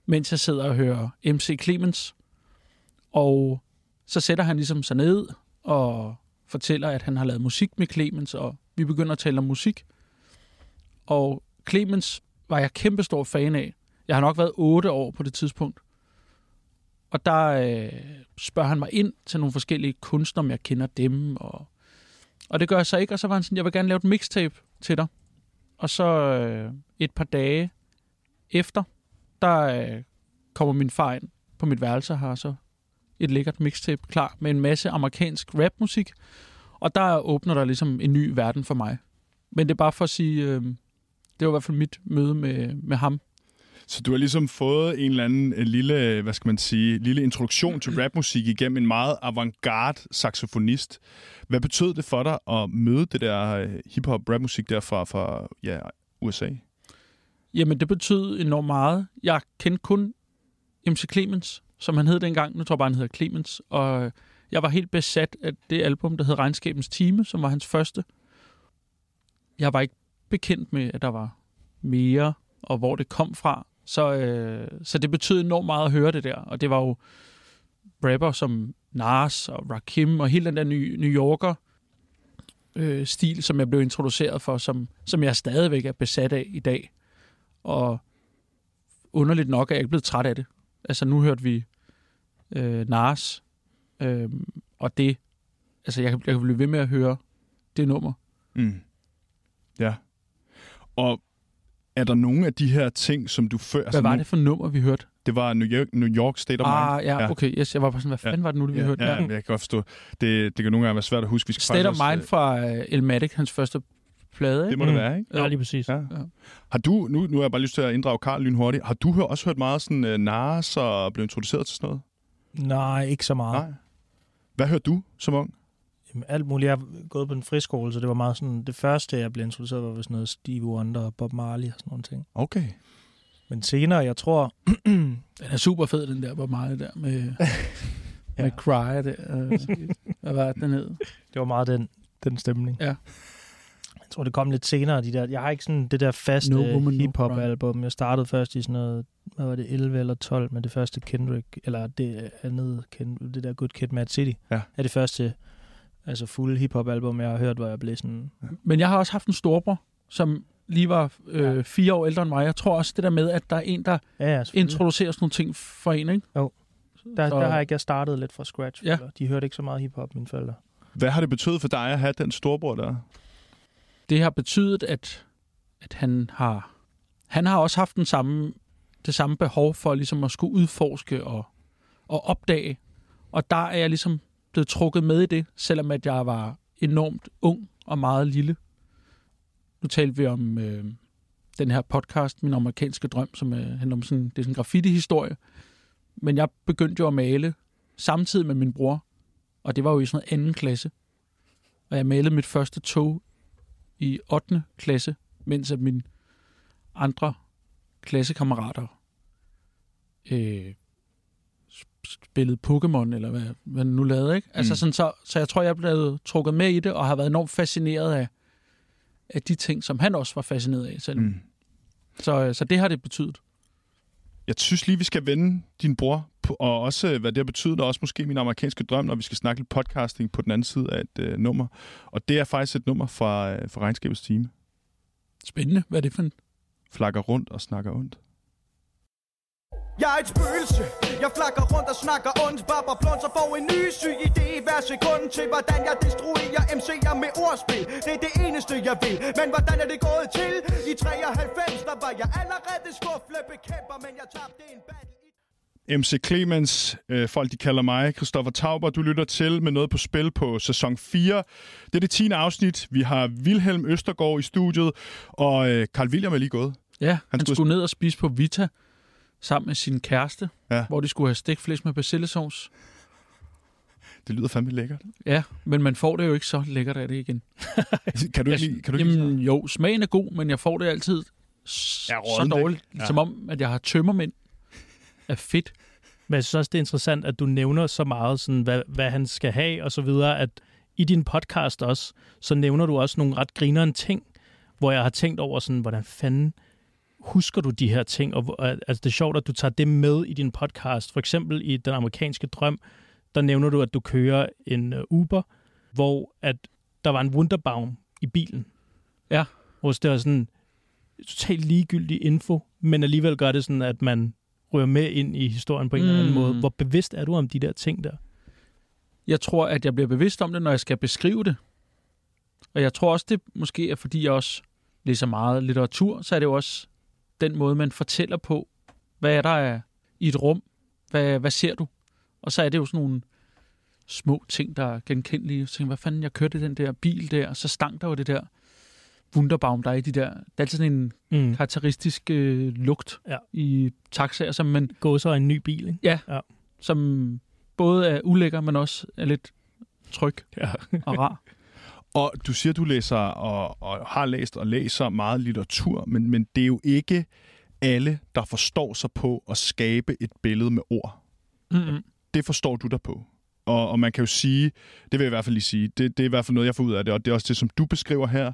mens jeg sidder og hører MC Clemens. Og så sætter han ligesom sig ned og fortæller, at han har lavet musik med Clemens, og vi begynder at tale om musik. Og Clemens var jeg kæmpestor fan af. Jeg har nok været otte år på det tidspunkt. Og der øh, spørger han mig ind til nogle forskellige kunstnere, om jeg kender dem. Og, og det gør jeg så ikke, og så var han sådan, jeg vil gerne lave et mixtape til dig. Og så øh, et par dage efter, der øh, kommer min far ind på mit værelse og har så et lækkert mixtape klar med en masse amerikansk rapmusik. Og der åbner der ligesom en ny verden for mig. Men det er bare for at sige, øh, det var i hvert fald mit møde med, med ham. Så du har ligesom fået en eller anden en lille, hvad skal man sige, lille introduktion til rapmusik igennem en meget avantgarde saxofonist. Hvad betød det for dig at møde det der øh, hip-hop rapmusik der fra, fra ja, USA? Jamen, det betød enormt meget. Jeg kendte kun MC Clemens, som han hed dengang. Nu tror jeg bare, han hedder Clemens. Og jeg var helt besat af det album, der hed Regnskabens Time, som var hans første. Jeg var ikke bekendt med, at der var mere, og hvor det kom fra. Så, øh, så det betød enormt meget at høre det der. Og det var jo rapper som Nas og Rakim og hele den der New, New Yorker øh, stil, som jeg blev introduceret for, som, som jeg stadigvæk er besat af i dag. Og underligt nok er jeg ikke blevet træt af det. Altså nu hørte vi øh, Nas, øh, og det, altså jeg, kan- jeg kan blive ved med at høre det nummer. Mm. Ja. Og er der nogle af de her ting, som du før... Hvad var det for nummer, vi hørte? Det var New York, New York State of Ah, Mind. ja, okay, yes, jeg var bare sådan, hvad fanden var det nu, vi ja, hørte? Ja, jeg kan godt forstå. Det, det kan nogle gange være svært at huske. Vi skal State of faktisk Mind også, fra uh, Elmatic, hans første plade, Det ikke? må det Mm. være, ikke? Ja, lige præcis. Ja. Ja. Har du, nu, nu har jeg bare lyst til at inddrage Karl lynhurtigt. Har du hør, også hørt meget sådan uh, Nas og blevet introduceret til sådan noget? Nej, ikke så meget. Nej. Hvad hørte du som ung? Alt muligt. Jeg har gået på en friskole, så det var meget sådan... Det første, jeg blev introduceret, var sådan noget Steve Wonder og Bob Marley og sådan nogle ting. Okay. Men senere, jeg tror... Den er super fed, den der, hvor meget der med, ja. med Cry. Der, øh, hvad var den hed? Det var meget den, den stemning. Ja. Jeg tror, det kom lidt senere, de der... Jeg har ikke sådan det der faste No hip-hop-album. Jeg startede først i sådan noget... Hvad var det? 11 eller 12 med det første Kendrick... Eller det andet... Ken, det der Good Kid, Mad City. Ja. Er det første... Altså fuld hip-hop-album, jeg har hørt, hvor jeg blev sådan... Men jeg har også haft en storbror, som lige var øh, Ja. fire år ældre end mig. Jeg tror også det der med, at der er en, der Ja, introducerer sådan nogle ting for en, ikke? Der, Så- der har jeg ikke jeg startet lidt fra scratch. Ja. Ja. De hørte ikke så meget hiphop, mine forældre. Hvad har det betydet for dig at have den storbror der? det har betydet, at, at han har han har også haft den samme, det samme behov for ligesom at skulle udforske og, og opdage. Og der er jeg ligesom blevet trukket med i det, selvom at jeg var enormt ung og meget lille. Nu talte vi om øh, den her podcast, Min amerikanske drøm, som øh, handler om sådan, det er sådan en graffiti-historie. Men jeg begyndte jo at male samtidig med min bror, og det var jo i sådan noget anden klasse. Og jeg malede mit første tog i 8. klasse, mens at mine andre klassekammerater øh, spillede Pokémon, eller hvad, hvad den nu lavede, ikke? Altså Mm. sådan, så, så jeg tror, jeg er blevet trukket med i det, og har været enormt fascineret af, af de ting, som han også var fascineret af selv. Mm. Så, øh, så det har det betydet. Jeg synes lige, vi skal vende din bror, på, og også øh, hvad det har betydet, og også måske min amerikanske drøm, når vi skal snakke lidt podcasting på den anden side af et øh, nummer. Og det er faktisk et nummer fra, øh, fra Regnskabets Time. Spændende. Hvad er det for en? Flakker rundt og snakker ondt. Jeg er et spøgelse Jeg flakker rundt og snakker ondt Baba blonser får en ny syg idé hver sekund Til hvordan jeg destruerer MC'er med ordspil Det er det eneste jeg vil Men hvordan er det gået til? I 93 der var jeg allerede skuffle bekæmper Men jeg tabte en battle MC Clemens, øh, folk de kalder mig, Christoffer Tauber, du lytter til med noget på spil på sæson 4. Det er det 10. afsnit. Vi har Vilhelm Østergaard i studiet, og øh, Carl William er lige gået. Ja, han, han skulle- skulle ned og spise på Vita sammen med sin kæreste, Ja. hvor de skulle have stikflæs med persillesauce. Det lyder fandme lækkert. Ja, men man får det jo ikke så lækkert af det igen. Kan du ikke lide, kan du ikke lide Jamen jo, smagen er god, men jeg får det altid s- Ja, så dårligt, ja. som om, at jeg har tømmermænd af fedt. Men jeg synes også, det er interessant, at du nævner så meget, sådan, hvad, hvad han skal have og så videre, at i din podcast også, så nævner du også nogle ret grinerende ting, hvor jeg har tænkt over, sådan, hvordan fanden husker du de her ting? Og, altså, det er sjovt, at du tager det med i din podcast. For eksempel i Den Amerikanske Drøm, der nævner du, at du kører en uh, Uber, hvor at der var en Wunderbaum i bilen. Ja. Hvor det var sådan totalt ligegyldig info, men alligevel gør det sådan, at man rører med ind i historien på en mm. eller anden Mm. måde. Hvor bevidst er du om de der ting der? Jeg tror, at jeg bliver bevidst om det, når jeg skal beskrive det. Og jeg tror også, det måske er, fordi jeg også læser meget litteratur, så er det jo også den måde, man fortæller på, hvad er der er i et rum, hvad, hvad ser du? Og så er det jo sådan nogle små ting, der er genkendelige. Så tænker, hvad fanden, jeg kørte i den der bil der, og så stank der jo det der Wunderbaum, der er i de der... Det er altid sådan en Mm. karakteristisk øh, lugt Ja. i taxaer, som man Gå så en ny bil, ikke? som både er ulækker, men også er lidt tryg Ja. og rar. Og du siger, du læser og, og har læst og læser meget litteratur, men, men det er jo ikke alle, der forstår sig på at skabe et billede med ord. Mm-hmm. Det forstår du dig på. Og, og man kan jo sige, det vil jeg i hvert fald lige sige, det, det er i hvert fald noget, jeg får ud af det, og det er også det, som du beskriver her,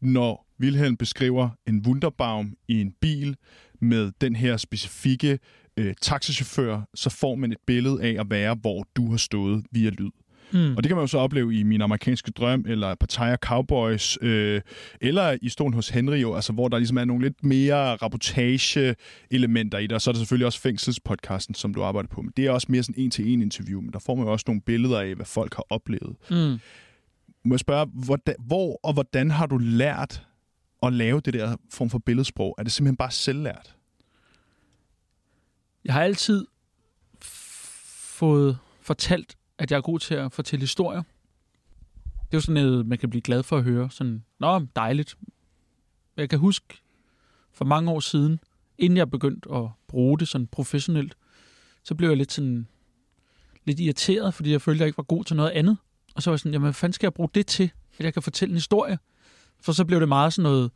når Wilhelm beskriver en Wunderbaum i en bil med den her specifikke øh, taxichauffør, så får man et billede af at være, hvor du har stået via lyd. Mm. Og det kan man jo så opleve i Min Amerikanske Drøm, eller Pattaya Cowboys, øh, eller i Stolen hos Henry, jo, altså, hvor der ligesom er nogle lidt mere rapportage-elementer i det. Og så er der selvfølgelig også Fængselspodcasten, som du arbejder på. Men det er også mere sådan en-til-en interview, men der får man jo også nogle billeder af, hvad folk har oplevet. Mm. Må jeg spørge, hvordan, hvor og hvordan har du lært at lave det der form for billedsprog? Er det simpelthen bare selvlært? Jeg har altid fået fortalt, at jeg er god til at fortælle historier. Det er jo sådan noget, man kan blive glad for at høre. Sådan, Nå, dejligt. Jeg kan huske for mange år siden, inden jeg begyndte at bruge det sådan professionelt, så blev jeg lidt sådan lidt irriteret, fordi jeg følte, at jeg ikke var god til noget andet. Og så var jeg sådan, jamen hvad fanden skal jeg bruge det til, at jeg kan fortælle en historie? For så blev det meget sådan noget,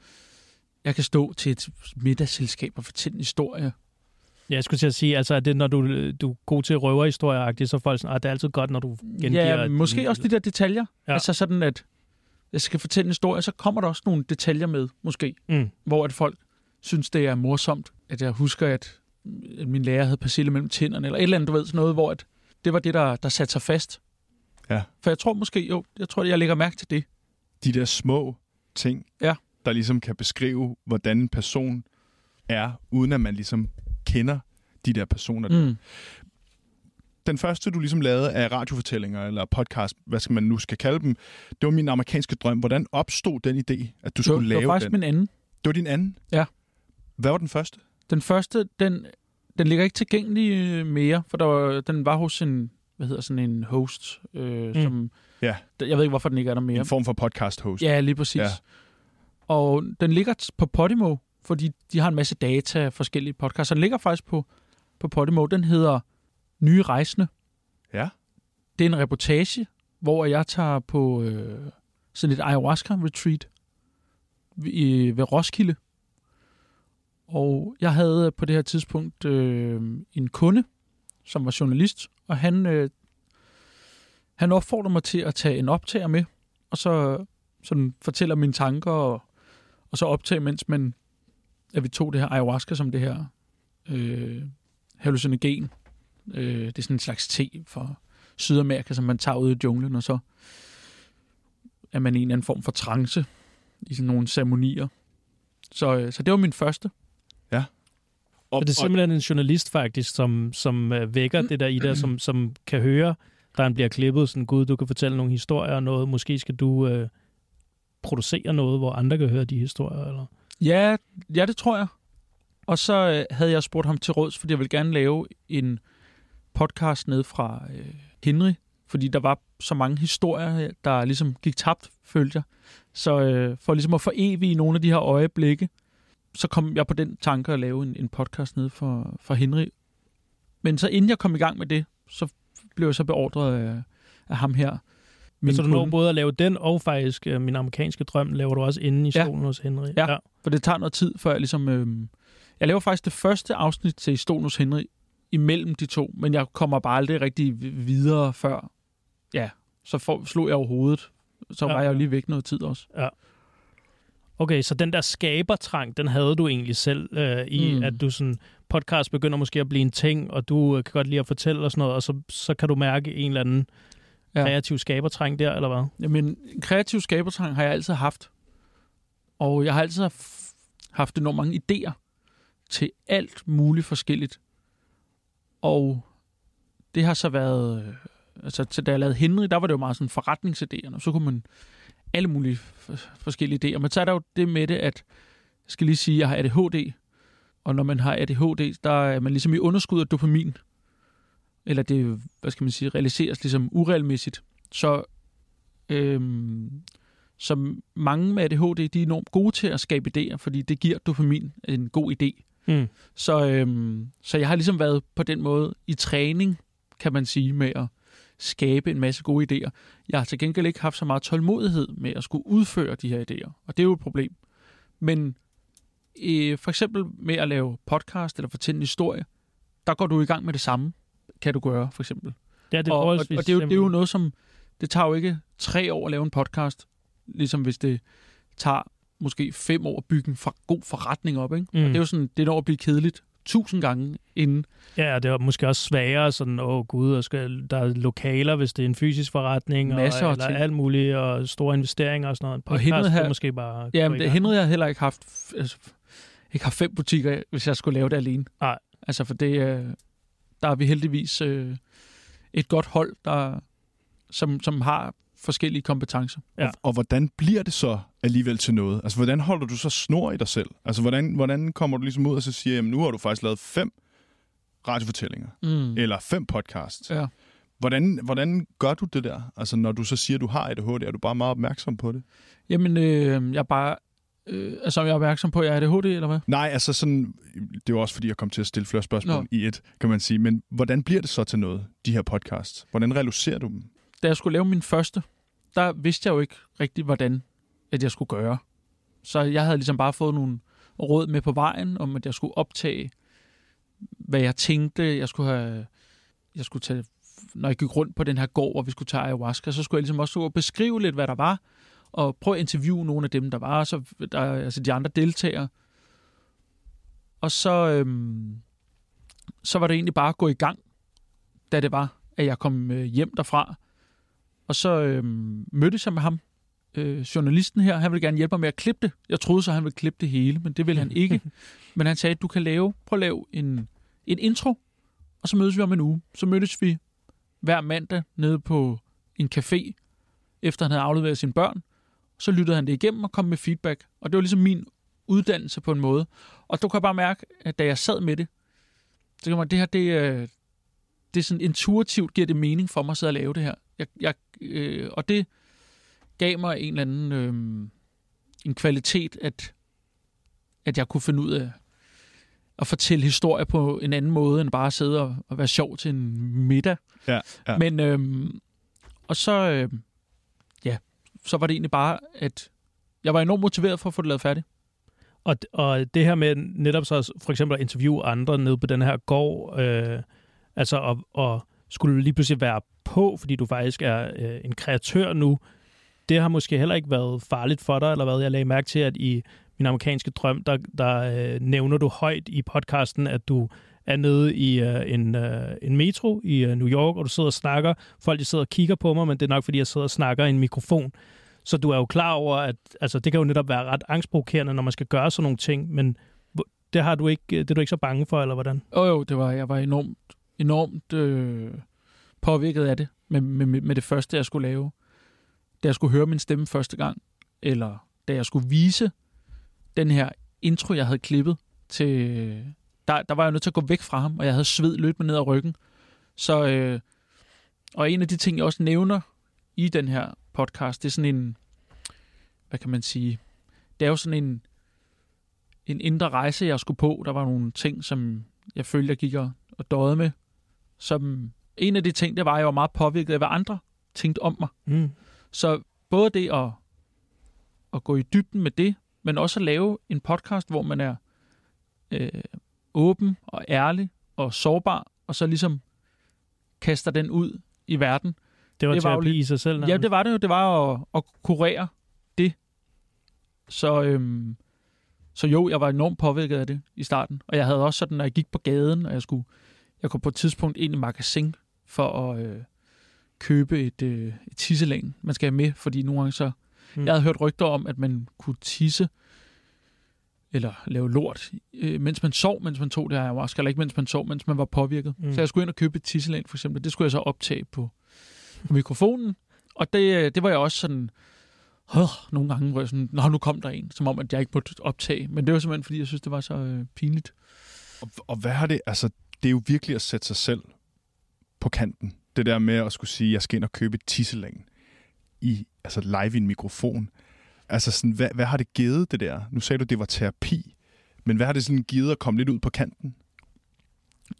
jeg kan stå til et middagsselskab og fortælle en historie. Ja, jeg skulle til at sige, altså, at det, når du, du er god til røverhistorier, så er folk sådan, at det er altid godt, når du gengiver... Ja, et- måske også de der detaljer. Ja. Altså sådan, at jeg skal fortælle en historie, så kommer der også nogle detaljer med, måske, Mm. hvor at folk synes, det er morsomt. At jeg husker, at at min lærer havde persille mellem tænderne, eller et eller andet, du ved, sådan noget, hvor at det var det, der, der satte sig fast. Ja. For jeg tror måske, jo, jeg tror, jeg lægger mærke til det. De der små ting, Ja. der ligesom kan beskrive, hvordan en person er, uden at man ligesom kender de der personer. Mm. den første, du ligesom lavede af radiofortællinger eller podcast, hvad skal man nu skal kalde dem, det var min amerikanske drøm. Hvordan opstod den idé, at du Det, skulle det lave var faktisk den? min anden. Det var din anden? Ja. Hvad var den første? Den første, den, den ligger ikke tilgængelig øh, mere, for der var, den var hos en, hvad hedder sådan en host, øh, Mm. som... Ja. Jeg ved ikke, hvorfor den ikke er der mere. En form for podcast-host. Ja, lige præcis. Ja. Og den ligger på Podimo, fordi de har en masse data af forskellige podcasts. Den ligger faktisk på, på Podimo. Den hedder Nye Rejsende. Ja. Det er en reportage, hvor jeg tager på øh, sådan et ayahuasca-retreat i, ved Roskilde. Og jeg havde på det her tidspunkt øh, en kunde, som var journalist, og han, øh, han opfordrede mig til at tage en optager med, og så sådan fortæller mine tanker, og, og så optage, mens man, at vi tog det her ayahuasca som det her øh, hallucinogen. Øh, det er sådan en slags te for Sydamerika, som man tager ud i junglen, og så er man i en eller anden form for trance i sådan nogle ceremonier. Så, øh, så det var min første. Og, Så det er simpelthen en journalist faktisk, som, som øh, vækker det der i dig, som, som kan høre, der han bliver klippet, sådan, gud, du kan fortælle nogle historier og noget, måske skal du øh, producere noget, hvor andre kan høre de historier, eller? Ja, ja, det tror jeg. Og så øh, havde jeg spurgt ham til råds, fordi jeg ville gerne lave en podcast ned fra øh, Henry, fordi der var så mange historier, der ligesom gik tabt, følte jeg. Så øh, for ligesom at forevige nogle af de her øjeblikke, så kom jeg på den tanke at lave en, en podcast ned for, for Henry. Men så inden jeg kom i gang med det, så blev jeg så beordret af, af ham her. Men så du når både at lave den, og faktisk øh, min amerikanske drøm, laver du også inde i Ja. stolen hos Henry. Ja. For det tager noget tid, før jeg ligesom... Øh, jeg laver faktisk det første afsnit til Stolen hos Henry imellem de to, men jeg kommer bare aldrig rigtig videre før. Ja, så for, slog jeg over hovedet. Så Ja, var jeg jo ja. lige væk noget tid også. Okay, så den der skabertrang, den havde du egentlig selv øh, i, mm. at du sådan, podcast begynder måske at blive en ting, og du øh, kan godt lide at fortælle og sådan noget, og så, så kan du mærke en eller anden Ja. kreativ skabertrang der, eller hvad? Jamen, en kreativ skabertrang har jeg altid haft. Og jeg har altid haft- enormt mange idéer til alt muligt forskelligt. Og det har så været... øh, Altså, til da jeg lavede Henry, der var det jo meget sådan forretningsidéerne, og så kunne man alle mulige forskellige idéer. Men så er der jo det med det, at jeg skal lige sige, at jeg har ADHD. Og når man har ADHD, der er man ligesom i underskud af dopamin. Eller det, hvad skal man sige, realiseres ligesom uregelmæssigt. Så, øhm, så mange med ADHD, de er enormt gode til at skabe idéer, fordi det giver dopamin en god idé. Mm. Så, øhm, så jeg har ligesom været på den måde i træning, kan man sige, med at skabe en masse gode idéer. Jeg har til gengæld ikke haft så meget tålmodighed med at skulle udføre de her idéer, og det er jo et problem. Men øh, for eksempel med at lave podcast eller fortælle en historie, der går du i gang med det samme, kan du gøre, for eksempel. Ja, det er og, og, og det, er jo, det er jo noget, som... Det tager jo ikke tre år at lave en podcast, ligesom hvis det tager måske fem år at bygge en for, god forretning op. Ikke? Mm. Og det er jo sådan, det når at blive kedeligt tusind gange inden. Ja, og det er måske også sværere, sådan, åh gud, og skal, der er lokaler, hvis det er en fysisk forretning, Masser og, eller ting. alt muligt, og store investeringer og sådan noget. En Og podcast, her- er måske bare... Ja, men det. Henry har heller ikke haft, altså, ikke haft fem butikker, hvis jeg skulle lave det alene. Nej. Altså, for det, øh, der er vi heldigvis øh, et godt hold, der, som, som har forskellige kompetencer. Ja. Og, og hvordan bliver det så alligevel til noget? Altså, hvordan holder du så snor i dig selv? Altså, hvordan, hvordan kommer du ligesom ud og så siger, jamen, nu har du faktisk lavet fem radiofortællinger, Mm. eller fem podcasts. Ja. Hvordan, hvordan gør du det der? Altså, når du så siger, at du har ADHD, er du bare meget opmærksom på det? Jamen, øh, jeg er bare... Øh, altså, jeg er opmærksom på, jeg er ADHD, eller hvad? Nej, altså sådan, det er jo også fordi, jeg kom til at stille flere spørgsmål Nå. I et, kan man sige. Men hvordan bliver det så til noget, de her podcasts? Hvordan reducerer du dem? da jeg skulle lave min første, der vidste jeg jo ikke rigtig, hvordan at jeg skulle gøre. Så jeg havde ligesom bare fået nogle råd med på vejen, om at jeg skulle optage, hvad jeg tænkte, jeg skulle have, jeg skulle tage, når jeg gik rundt på den her gård, hvor vi skulle tage ayahuasca, så skulle jeg ligesom også beskrive lidt, hvad der var, og prøve at interviewe nogle af dem, der var, så der, altså de andre deltagere. Og så, øhm, så var det egentlig bare at gå i gang, da det var, at jeg kom øh, hjem derfra. Og så øhm, mødtes jeg med ham, øh, journalisten her. Han ville gerne hjælpe mig med at klippe det. Jeg troede så, han ville klippe det hele, men det ville han ikke. men han sagde, du kan lave, prøv at lave en, en intro, og så mødes vi om en uge. Så mødtes vi hver mandag nede på en café, efter han havde afleveret sine børn. Så lyttede han det igennem og kom med feedback. Og det var ligesom min uddannelse på en måde. Og du kan bare mærke, at da jeg sad med det, så kan man, det her, det, øh, det er sådan intuitivt giver det mening for mig at sidde og lave det her. Jeg, jeg, øh, og det gav mig en eller anden øh, en kvalitet, at, at jeg kunne finde ud af at fortælle historier på en anden måde, end bare at sidde og, og være sjov til en middag. Ja, ja. Men, øh, og så, øh, så var det egentlig bare, at jeg var enormt motiveret for at få det lavet færdigt. Og, og det her med netop så for eksempel at interviewe andre nede på den her gård, øh, altså og, og skulle lige pludselig være på, fordi du faktisk er øh, en kreatør nu, det har måske heller ikke været farligt for dig, eller hvad? Jeg lagde mærke til, at i min amerikanske drøm, der, der øh, nævner du højt i podcasten, at du er nede i øh, en, øh, en metro i øh, New York, og du sidder og snakker. Folk de sidder og kigger på mig, men det er nok, fordi jeg sidder og snakker i en mikrofon. Så du er jo klar over, at altså, det kan jo netop være ret angstprovokerende, når man skal gøre sådan nogle ting, men det har du ikke, øh, det er du ikke så bange for, eller hvordan? Jo, jo, det var, jeg var enormt, enormt øh, påvirket af det med, med, med det første, jeg skulle lave. Da jeg skulle høre min stemme første gang, eller da jeg skulle vise den her intro, jeg havde klippet til... Der, der var jeg nødt til at gå væk fra ham, og jeg havde sved løbet ned ad ryggen. Så, øh, og en af de ting, jeg også nævner i den her podcast, det er sådan en, hvad kan man sige, det er jo sådan en, en indre rejse, jeg skulle på. Der var nogle ting, som jeg følte, jeg gik og, og døde med. Som en af de ting, det var, at jeg var meget påvirket af, hvad andre tænkte om mig. Mm. Så både det at, at gå i dybden med det, men også at lave en podcast, hvor man er øh, åben og ærlig og sårbar, og så ligesom kaster den ud i verden. Det var Det var terapi lidt- i sig selv. Ja, det var det jo. Det var at, at kurere det. Så, øhm, så jo, jeg var enormt påvirket af det i starten. Og jeg havde også sådan, når jeg gik på gaden, og jeg skulle, jeg kom på et tidspunkt ind i magasin for at øh, købe et, øh, et tisselæng, man skal have med, fordi nogle gange så... Mm. Jeg havde hørt rygter om, at man kunne tisse eller lave lort, øh, mens man sov, mens man tog det ayahuasca, eller ikke mens man sov, mens man var påvirket. Mm. Så jeg skulle ind og købe et tisselæng, for eksempel. Det skulle jeg så optage på, på mikrofonen. Og det, øh, det var jeg også sådan, øh, nogle gange, hvor jeg sådan, nå, nu kom der en, som om, at jeg ikke måtte optage. Men det var simpelthen, fordi jeg synes, det var så øh, pinligt. Og, og hvad har det? Altså, det er jo virkelig at sætte sig selv på kanten. Det der med at skulle sige, at jeg skal ind og købe et i, altså live i en mikrofon. Altså, sådan, hvad, hvad har det givet, det der? Nu sagde du, det var terapi. Men hvad har det sådan givet at komme lidt ud på kanten?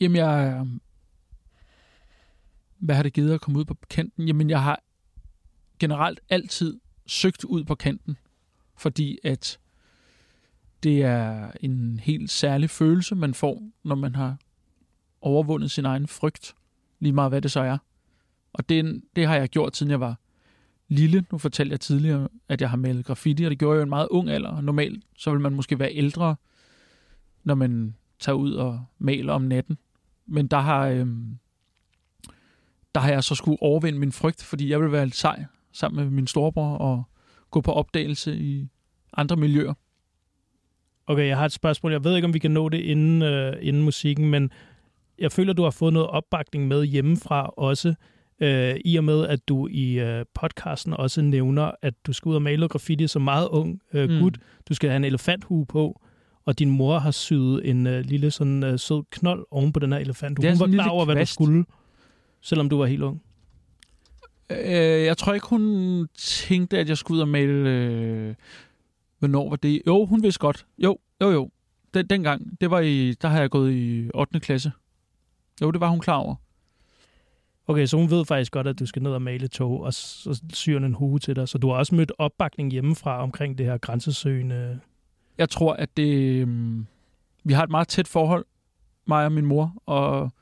Jamen, jeg... Øhm, hvad har det givet at komme ud på kanten? Jamen, jeg har generelt altid søgt ud på kanten, fordi at det er en helt særlig følelse, man får, når man har overvundet sin egen frygt, lige meget hvad det så er. Og det, det har jeg gjort, siden jeg var lille. Nu fortalte jeg tidligere, at jeg har malet graffiti, og det gjorde jeg jo en meget ung alder. Normalt så vil man måske være ældre, når man tager ud og maler om natten. Men der har, øhm, der har jeg så skulle overvinde min frygt, fordi jeg vil være lidt sej sammen med min storebror og gå på opdagelse i andre miljøer. Okay, jeg har et spørgsmål. Jeg ved ikke, om vi kan nå det inden, øh, inden musikken, men jeg føler, du har fået noget opbakning med hjemmefra også, øh, i og med, at du i øh, podcasten også nævner, at du skal ud og male graffiti som meget ung øh, Mm. gut. Du skal have en elefanthue på, og din mor har syet en øh, lille sådan øh, sød knold oven på den her elefanthue. Hun var klar over, hvad du skulle, selvom du var helt ung. Øh, jeg tror ikke, hun tænkte, at jeg skulle ud og male... Øh, hvornår var det? Jo, hun vidste godt. Jo, jo, jo. Den, dengang, det var i, der har jeg gået i 8. klasse. Jo, det var hun klar over. Okay, så hun ved faktisk godt, at du skal ned og male tog, og så syr en hue til dig. Så du har også mødt opbakning hjemmefra omkring det her grænsesøgende... Jeg tror, at det... øhm, Vi har et meget tæt forhold, mig og min mor, og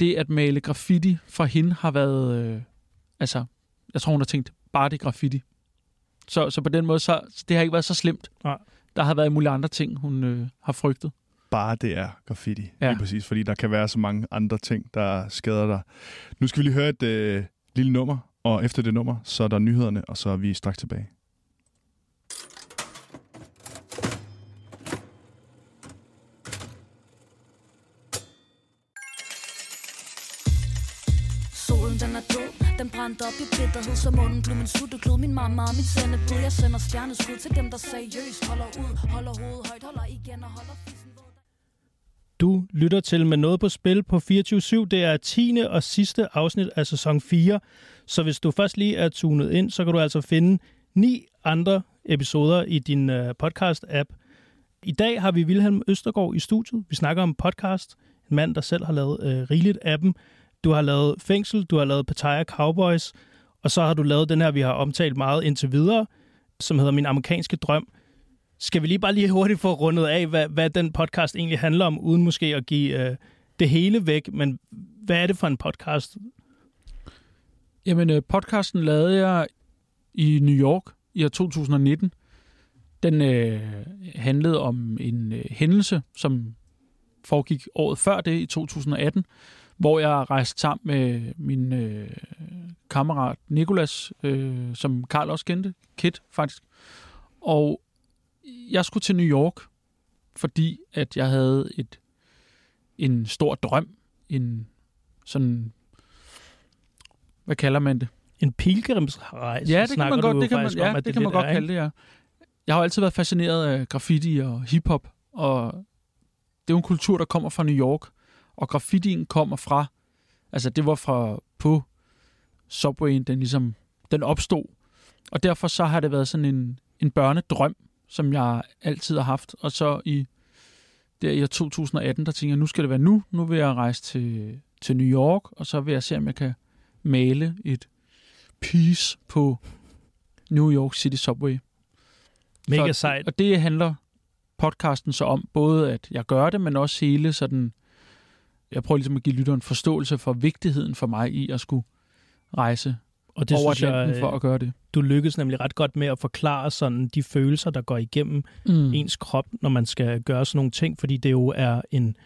det at male graffiti for hende har været... Øh, altså, jeg tror, hun har tænkt, bare det graffiti. Så, så på den måde, så, det har ikke været så slemt. Nej. Der har været mulige andre ting, hun øh, har frygtet. Bare det er graffiti. Ja. Lige præcis, fordi der kan være så mange andre ting, der skader dig. Nu skal vi lige høre et øh, lille nummer, og efter det nummer, så er der nyhederne, og så er vi straks tilbage. Solen den er død, den brændte op i bitterhed Så månen blev min sutteklud Min mamma og mit sendebud Jeg sender stjerneskud til dem der seriøst Holder ud, holder hovedet højt Holder igen og holder fissen du lytter til med noget på spil på 24-7. Det er 10. og sidste afsnit af sæson 4. Så hvis du først lige er tunet ind, så kan du altså finde ni andre episoder i din øh, podcast-app. I dag har vi Wilhelm Østergaard i studiet. Vi snakker om podcast. En mand, der selv har lavet øh, rigeligt af dem. Du har lavet Fængsel, du har lavet Pattaya Cowboys, og så har du lavet den her, vi har omtalt meget indtil videre, som hedder Min Amerikanske Drøm. Skal vi lige bare lige hurtigt få rundet af, hvad, hvad den podcast egentlig handler om, uden måske at give øh, det hele væk, men hvad er det for en podcast? Jamen, øh, podcasten lavede jeg i New York i år 2019. Den øh, handlede om en øh, hændelse, som foregik året før det, i 2018, hvor jeg rejste sammen med min øh, kammerat Nikolas, øh, som Karl også kendte, Kit faktisk. Og jeg skulle til New York, fordi at jeg havde et en stor drøm, en sådan, hvad kalder man det? En pilgrimsrejse? Ja, det kan man godt, det kan man, ja, om, at det kan man godt er, kalde det, ja. Jeg har jo altid været fascineret af graffiti og hiphop, og det er jo en kultur, der kommer fra New York. Og graffitien kommer fra, altså det var fra på Subwayen, den ligesom, den opstod. Og derfor så har det været sådan en, en børnedrøm, som jeg altid har haft. Og så i der i 2018, der tænkte jeg, nu skal det være nu. Nu vil jeg rejse til, til New York, og så vil jeg se, om jeg kan male et piece på New York City Subway. Mega så, sejt. Og det handler podcasten så om, både at jeg gør det, men også hele sådan, jeg prøver ligesom at give lytteren forståelse for vigtigheden for mig i at skulle rejse Og det over synes jeg, for øh, at gøre det. du lykkes nemlig ret godt med at forklare sådan de følelser, der går igennem Mm. ens krop, når man skal gøre sådan nogle ting, fordi det jo er en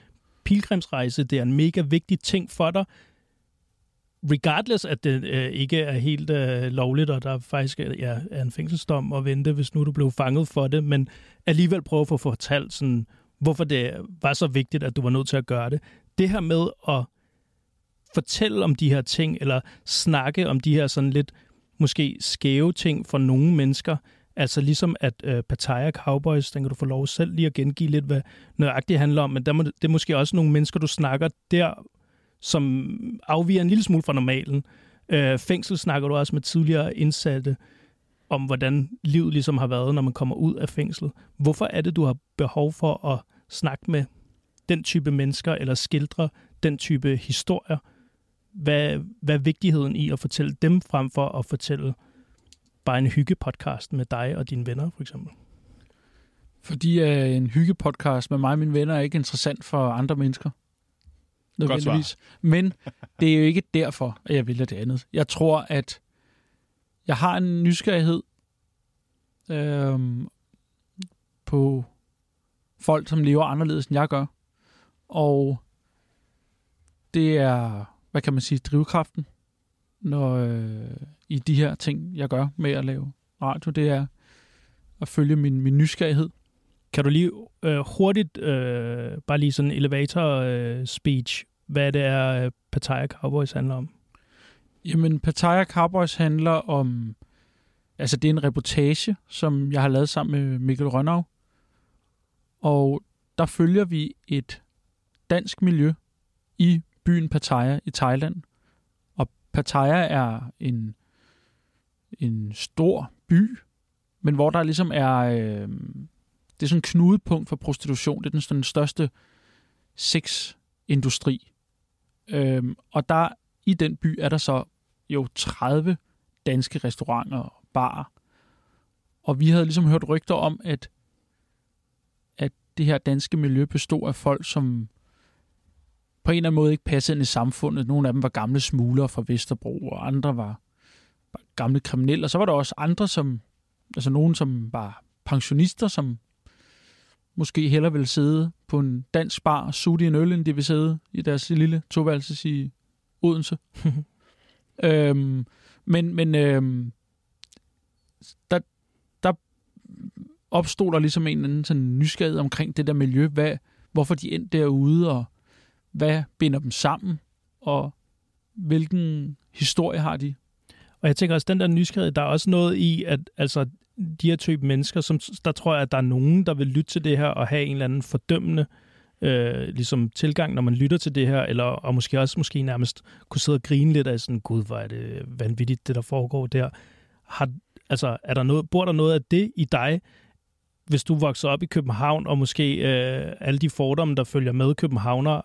pilgrimsrejse, det er en mega vigtig ting for dig, regardless at det øh, ikke er helt øh, lovligt, og der faktisk er, ja, er en fængselsdom at vente, hvis nu du blev fanget for det, men alligevel prøve at få fortalt, sådan, hvorfor det var så vigtigt, at du var nødt til at gøre det. Det her med at fortælle om de her ting, eller snakke om de her sådan lidt måske skæve ting for nogle mennesker, altså ligesom at øh, Pattaya Cowboys, den kan du få lov selv lige at gengive lidt, hvad nøjagtigt handler om, men der må, det er måske også nogle mennesker, du snakker der, som afviger en lille smule fra normalen. Øh, fængsel snakker du også med tidligere indsatte om, hvordan livet ligesom har været, når man kommer ud af fængslet. Hvorfor er det, du har behov for at snakke med den type mennesker, eller skildre den type historier? Hvad, hvad er vigtigheden i at fortælle dem, frem for at fortælle bare en hyggepodcast med dig og dine venner, for eksempel? Fordi uh, en hyggepodcast med mig og mine venner er ikke interessant for andre mennesker. Godt svar. Nødvendigvis. Men det er jo ikke derfor, at jeg vælger det andet. Jeg tror, at jeg har en nysgerrighed øhm, på folk, som lever anderledes, end jeg gør. Og det er, hvad kan man sige, drivkraften når, øh, i de her ting, jeg gør med at lave radio. Det er at følge min, min nysgerrighed. Kan du lige øh, hurtigt, øh, bare lige sådan en elevator øh, speech, hvad det er, øh, Pattaya Cowboys handler om? Jamen, Pattaya Cowboys handler om... Altså, det er en reportage, som jeg har lavet sammen med Mikkel Rønnav. Og der følger vi et dansk miljø i byen Pattaya i Thailand. Og Pattaya er en, en stor by, men hvor der ligesom er... Øh, det er sådan en knudepunkt for prostitution. Det er den, sådan, den største sexindustri. Øhm, og der i den by er der så jo 30 danske restauranter og barer. Og vi havde ligesom hørt rygter om, at, at det her danske miljø bestod af folk, som på en eller anden måde ikke passede ind i samfundet. Nogle af dem var gamle smuglere fra Vesterbro, og andre var, var gamle kriminelle. Og så var der også andre, som, altså nogen, som var pensionister, som måske hellere ville sidde på en dansk bar og i en øl, end de vil sidde i deres lille toværelses i Odense. øhm, men men øhm, der, der opstod der ligesom en eller anden sådan nysgerrighed omkring det der miljø. Hvad, hvorfor de endte derude, og hvad binder dem sammen, og hvilken historie har de? Og jeg tænker også, den der nysgerrighed, der er også noget i, at altså, de her type mennesker, som, der tror jeg, at der er nogen, der vil lytte til det her og have en eller anden fordømmende øh, ligesom tilgang, når man lytter til det her, eller og måske også måske nærmest kunne sidde og grine lidt af sådan, gud, hvor er det vanvittigt, det der foregår der. Har, altså, er der noget, bor der noget af det i dig, hvis du vokser op i København, og måske øh, alle de fordomme, der følger med københavner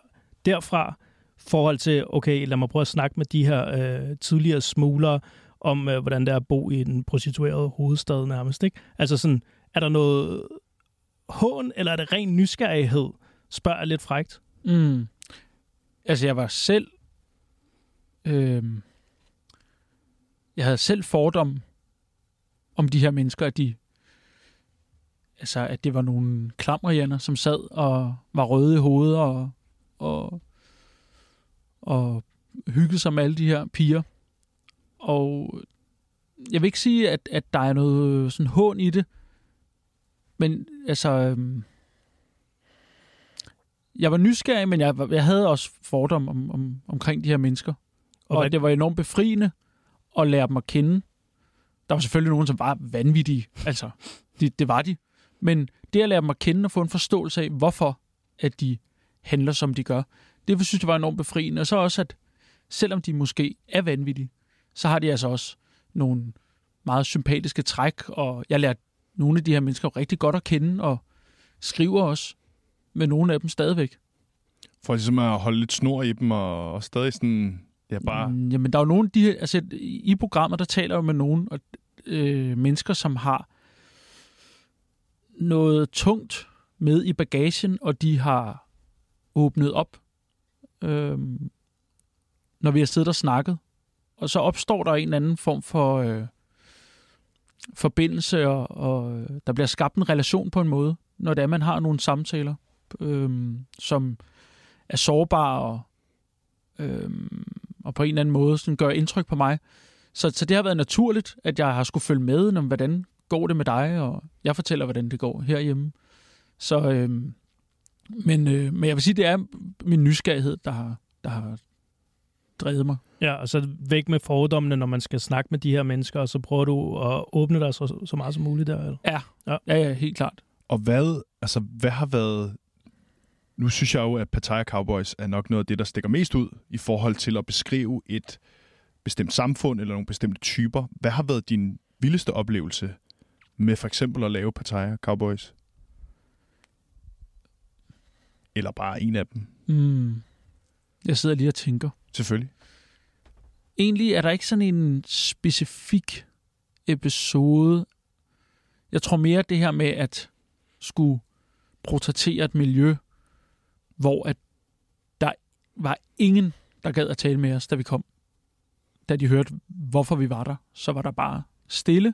derfra, forhold til, okay, lad mig prøve at snakke med de her øh, tidligere smuglere, om øh, hvordan det er at bo i den prostituerede hovedstad nærmest, ikke? Altså sådan, er der noget hån, eller er det ren nysgerrighed? Spørger jeg lidt frægt. Mm. Altså, jeg var selv... Øh, jeg havde selv fordom om de her mennesker, at de... Altså, at det var nogle klamrianer, som sad og var røde i hovedet og, og, og hyggede sig med alle de her piger. Og jeg vil ikke sige, at, at der er noget sådan hån i det, men altså... Øhm, jeg var nysgerrig, men jeg, jeg havde også fordom om, om, omkring de her mennesker. Og, Og og hvad- det var enormt befriende at lære dem at kende. Der var selvfølgelig nogen, som var vanvittige. Altså, det, det var de. Men det at lære dem at kende og få en forståelse af, hvorfor at de handler, som de gør, Det synes jeg var enormt befriende. Og så også, at selvom de måske er vanvittige, så har de altså også nogle meget sympatiske træk, og jeg lærte nogle af de her mennesker rigtig godt at kende, og skriver også med nogle af dem stadigvæk. For ligesom at holde lidt snor i dem, og, og stadig sådan, ja, bare... Mm, jamen, der er jo nogle af de her, altså i programmet, der taler jeg med nogle og, øh, mennesker, som har noget tungt med i bagagen, og de har åbnet op, øh, når vi har siddet og snakket. Og så opstår der en eller anden form for øh, forbindelse, og, og øh, der bliver skabt en relation på en måde, når det er, man har nogle samtaler, øh, som er sårbare og, øh, og på en eller anden måde sådan gør indtryk på mig. Så, så det har været naturligt, at jeg har skulle følge med, om hvordan går det med dig, og jeg fortæller, hvordan det går herhjemme. Så, øh, men, øh, men jeg vil sige, det er min nysgerrighed, der har, der har drevet mig. Ja, og så væk med fordommene, når man skal snakke med de her mennesker, og så prøver du at åbne dig så, så meget som muligt der. Eller? Ja, ja, ja, ja helt klart. Og hvad, altså, hvad har været... Nu synes jeg jo, at Pattaya Cowboys er nok noget af det, der stikker mest ud i forhold til at beskrive et bestemt samfund eller nogle bestemte typer. Hvad har været din vildeste oplevelse med for eksempel at lave Pattaya Cowboys? Eller bare en af dem? Mm. Jeg sidder lige og tænker. Selvfølgelig. Egentlig er der ikke sådan en specifik episode. Jeg tror mere det her med at skulle portrættere et miljø, hvor at der var ingen, der gad at tale med os, da vi kom. Da de hørte, hvorfor vi var der, så var der bare stille.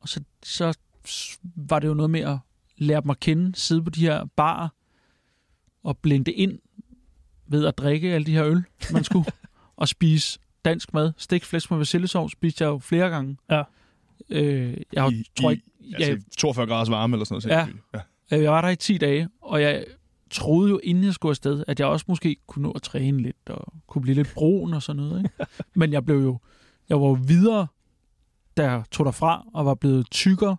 Og så, så var det jo noget med at lære dem at kende, sidde på de her barer og blinde ind ved at drikke alle de her øl, man skulle, og spise dansk mad. Stegt flæsk med persillesovs spiste jeg jo flere gange. Ja. Øh, jeg har, I, tror i, ikke, altså, jeg, 42 graders varme eller sådan noget. Ja. ja. Øh, Jeg var der i 10 dage, og jeg troede jo, inden jeg skulle afsted, at jeg også måske kunne nå at træne lidt, og kunne blive lidt brun og sådan noget. Ikke? Men jeg blev jo, jeg var jo videre, da jeg tog derfra, og var blevet tykkere,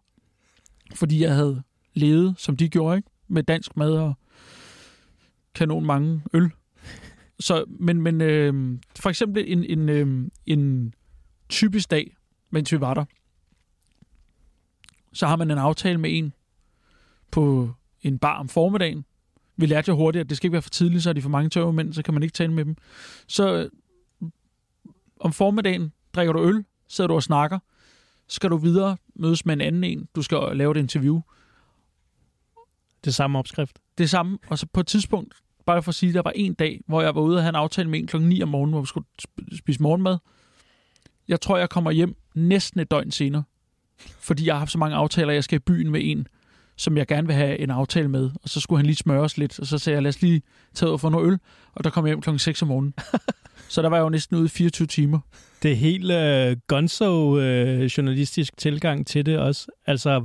fordi jeg havde levet, som de gjorde, ikke? med dansk mad og kanon mange øl. Så, men men øh, for eksempel en, en, øh, en typisk dag, mens vi var der, så har man en aftale med en på en bar om formiddagen. Vi lærte jo hurtigt, at det skal ikke være for tidligt, så er de for mange tørvemænd, så kan man ikke tale med dem. Så øh, om formiddagen drikker du øl, sidder du og snakker, så skal du videre mødes med en anden en, du skal lave et interview. Det samme opskrift. Det samme, og så på et tidspunkt, bare for at sige, der var en dag, hvor jeg var ude og have en aftale med en klokken 9 om morgenen, hvor vi skulle sp- spise morgenmad. Jeg tror, jeg kommer hjem næsten et døgn senere, fordi jeg har haft så mange aftaler, jeg skal i byen med en, som jeg gerne vil have en aftale med. Og så skulle han lige smøre os lidt, og så sagde jeg, lad os lige tage ud og få noget øl, og der kom jeg hjem klokken 6 om morgenen. så der var jeg jo næsten ude i 24 timer. Det er helt øh, gonzo-journalistisk tilgang til det også. Altså,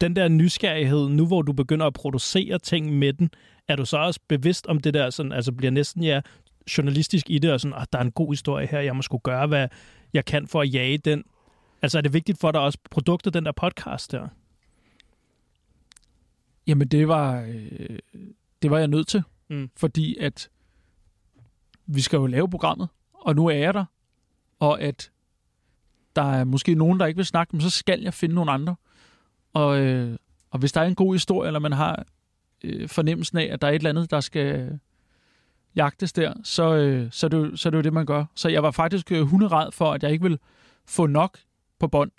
den der nysgerrighed, nu hvor du begynder at producere ting med den, er du så også bevidst om det der, sådan, altså bliver næsten ja, journalistisk i det, og sådan, at der er en god historie her, jeg må skulle gøre, hvad jeg kan for at jage den. Altså er det vigtigt for dig også produktet, den der podcast der? Jamen, det var, øh, det var jeg nødt til, Mm. fordi at vi skal jo lave programmet, og nu er jeg der, og at der er måske nogen, der ikke vil snakke, men så skal jeg finde nogle andre. Og, øh, og hvis der er en god historie, eller man har øh, fornemmelsen af, at der er et eller andet, der skal jagtes der, så, øh, så, er det, jo- så er det jo det, man gør. Så jeg var faktisk øh, hunderad for, at jeg ikke ville få nok på bånd.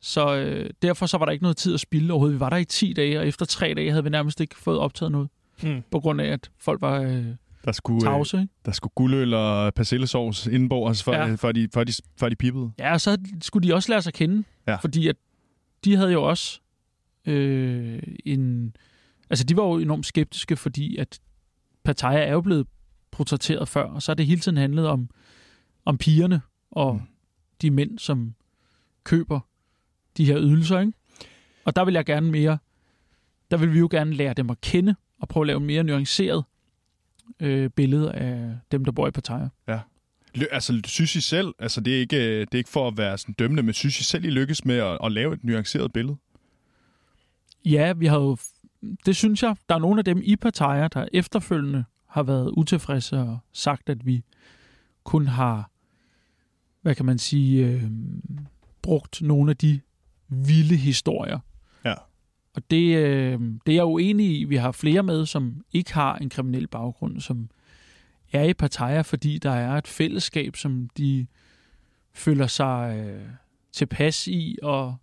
Så øh, derfor så var der ikke noget tid at spille overhovedet. Vi var der i 10 dage, og efter 3 dage havde vi nærmest ikke fået optaget noget, Mm. på grund af, at folk var øh, Der skulle, øh, tavse. Ikke? der skulle guldøl og persillesovs indenbords, for, Ja. for, de, for, de, for de pippede. Ja, og så skulle de også lære sig at kende, Ja. fordi at de havde jo også øh, en... Altså, de var jo enormt skeptiske, fordi at Pattaya er jo blevet portrætteret før, og så har det hele tiden handlet om, om pigerne og Mm. de mænd, som køber de her ydelser, ikke? Og der vil jeg gerne mere... Der vil vi jo gerne lære dem at kende, og prøve at lave mere nuanceret øh, billede af dem, der bor i Pattaya. Lø- altså, synes I selv, altså det er, ikke, øh, det er ikke for at være sådan dømmende, men synes I selv, I lykkes med at, at lave et nuanceret billede? Ja, vi har jo... Det synes jeg. Der er nogle af dem i Pattaya, der efterfølgende har været utilfredse og sagt, at vi kun har, hvad kan man sige, øh, brugt nogle af de vilde historier. Ja. Og det, øh, det er jeg uenig i. Vi har flere med, som ikke har en kriminel baggrund, som er i partier, fordi der er et fællesskab, som de føler sig øh, tilpas i, og,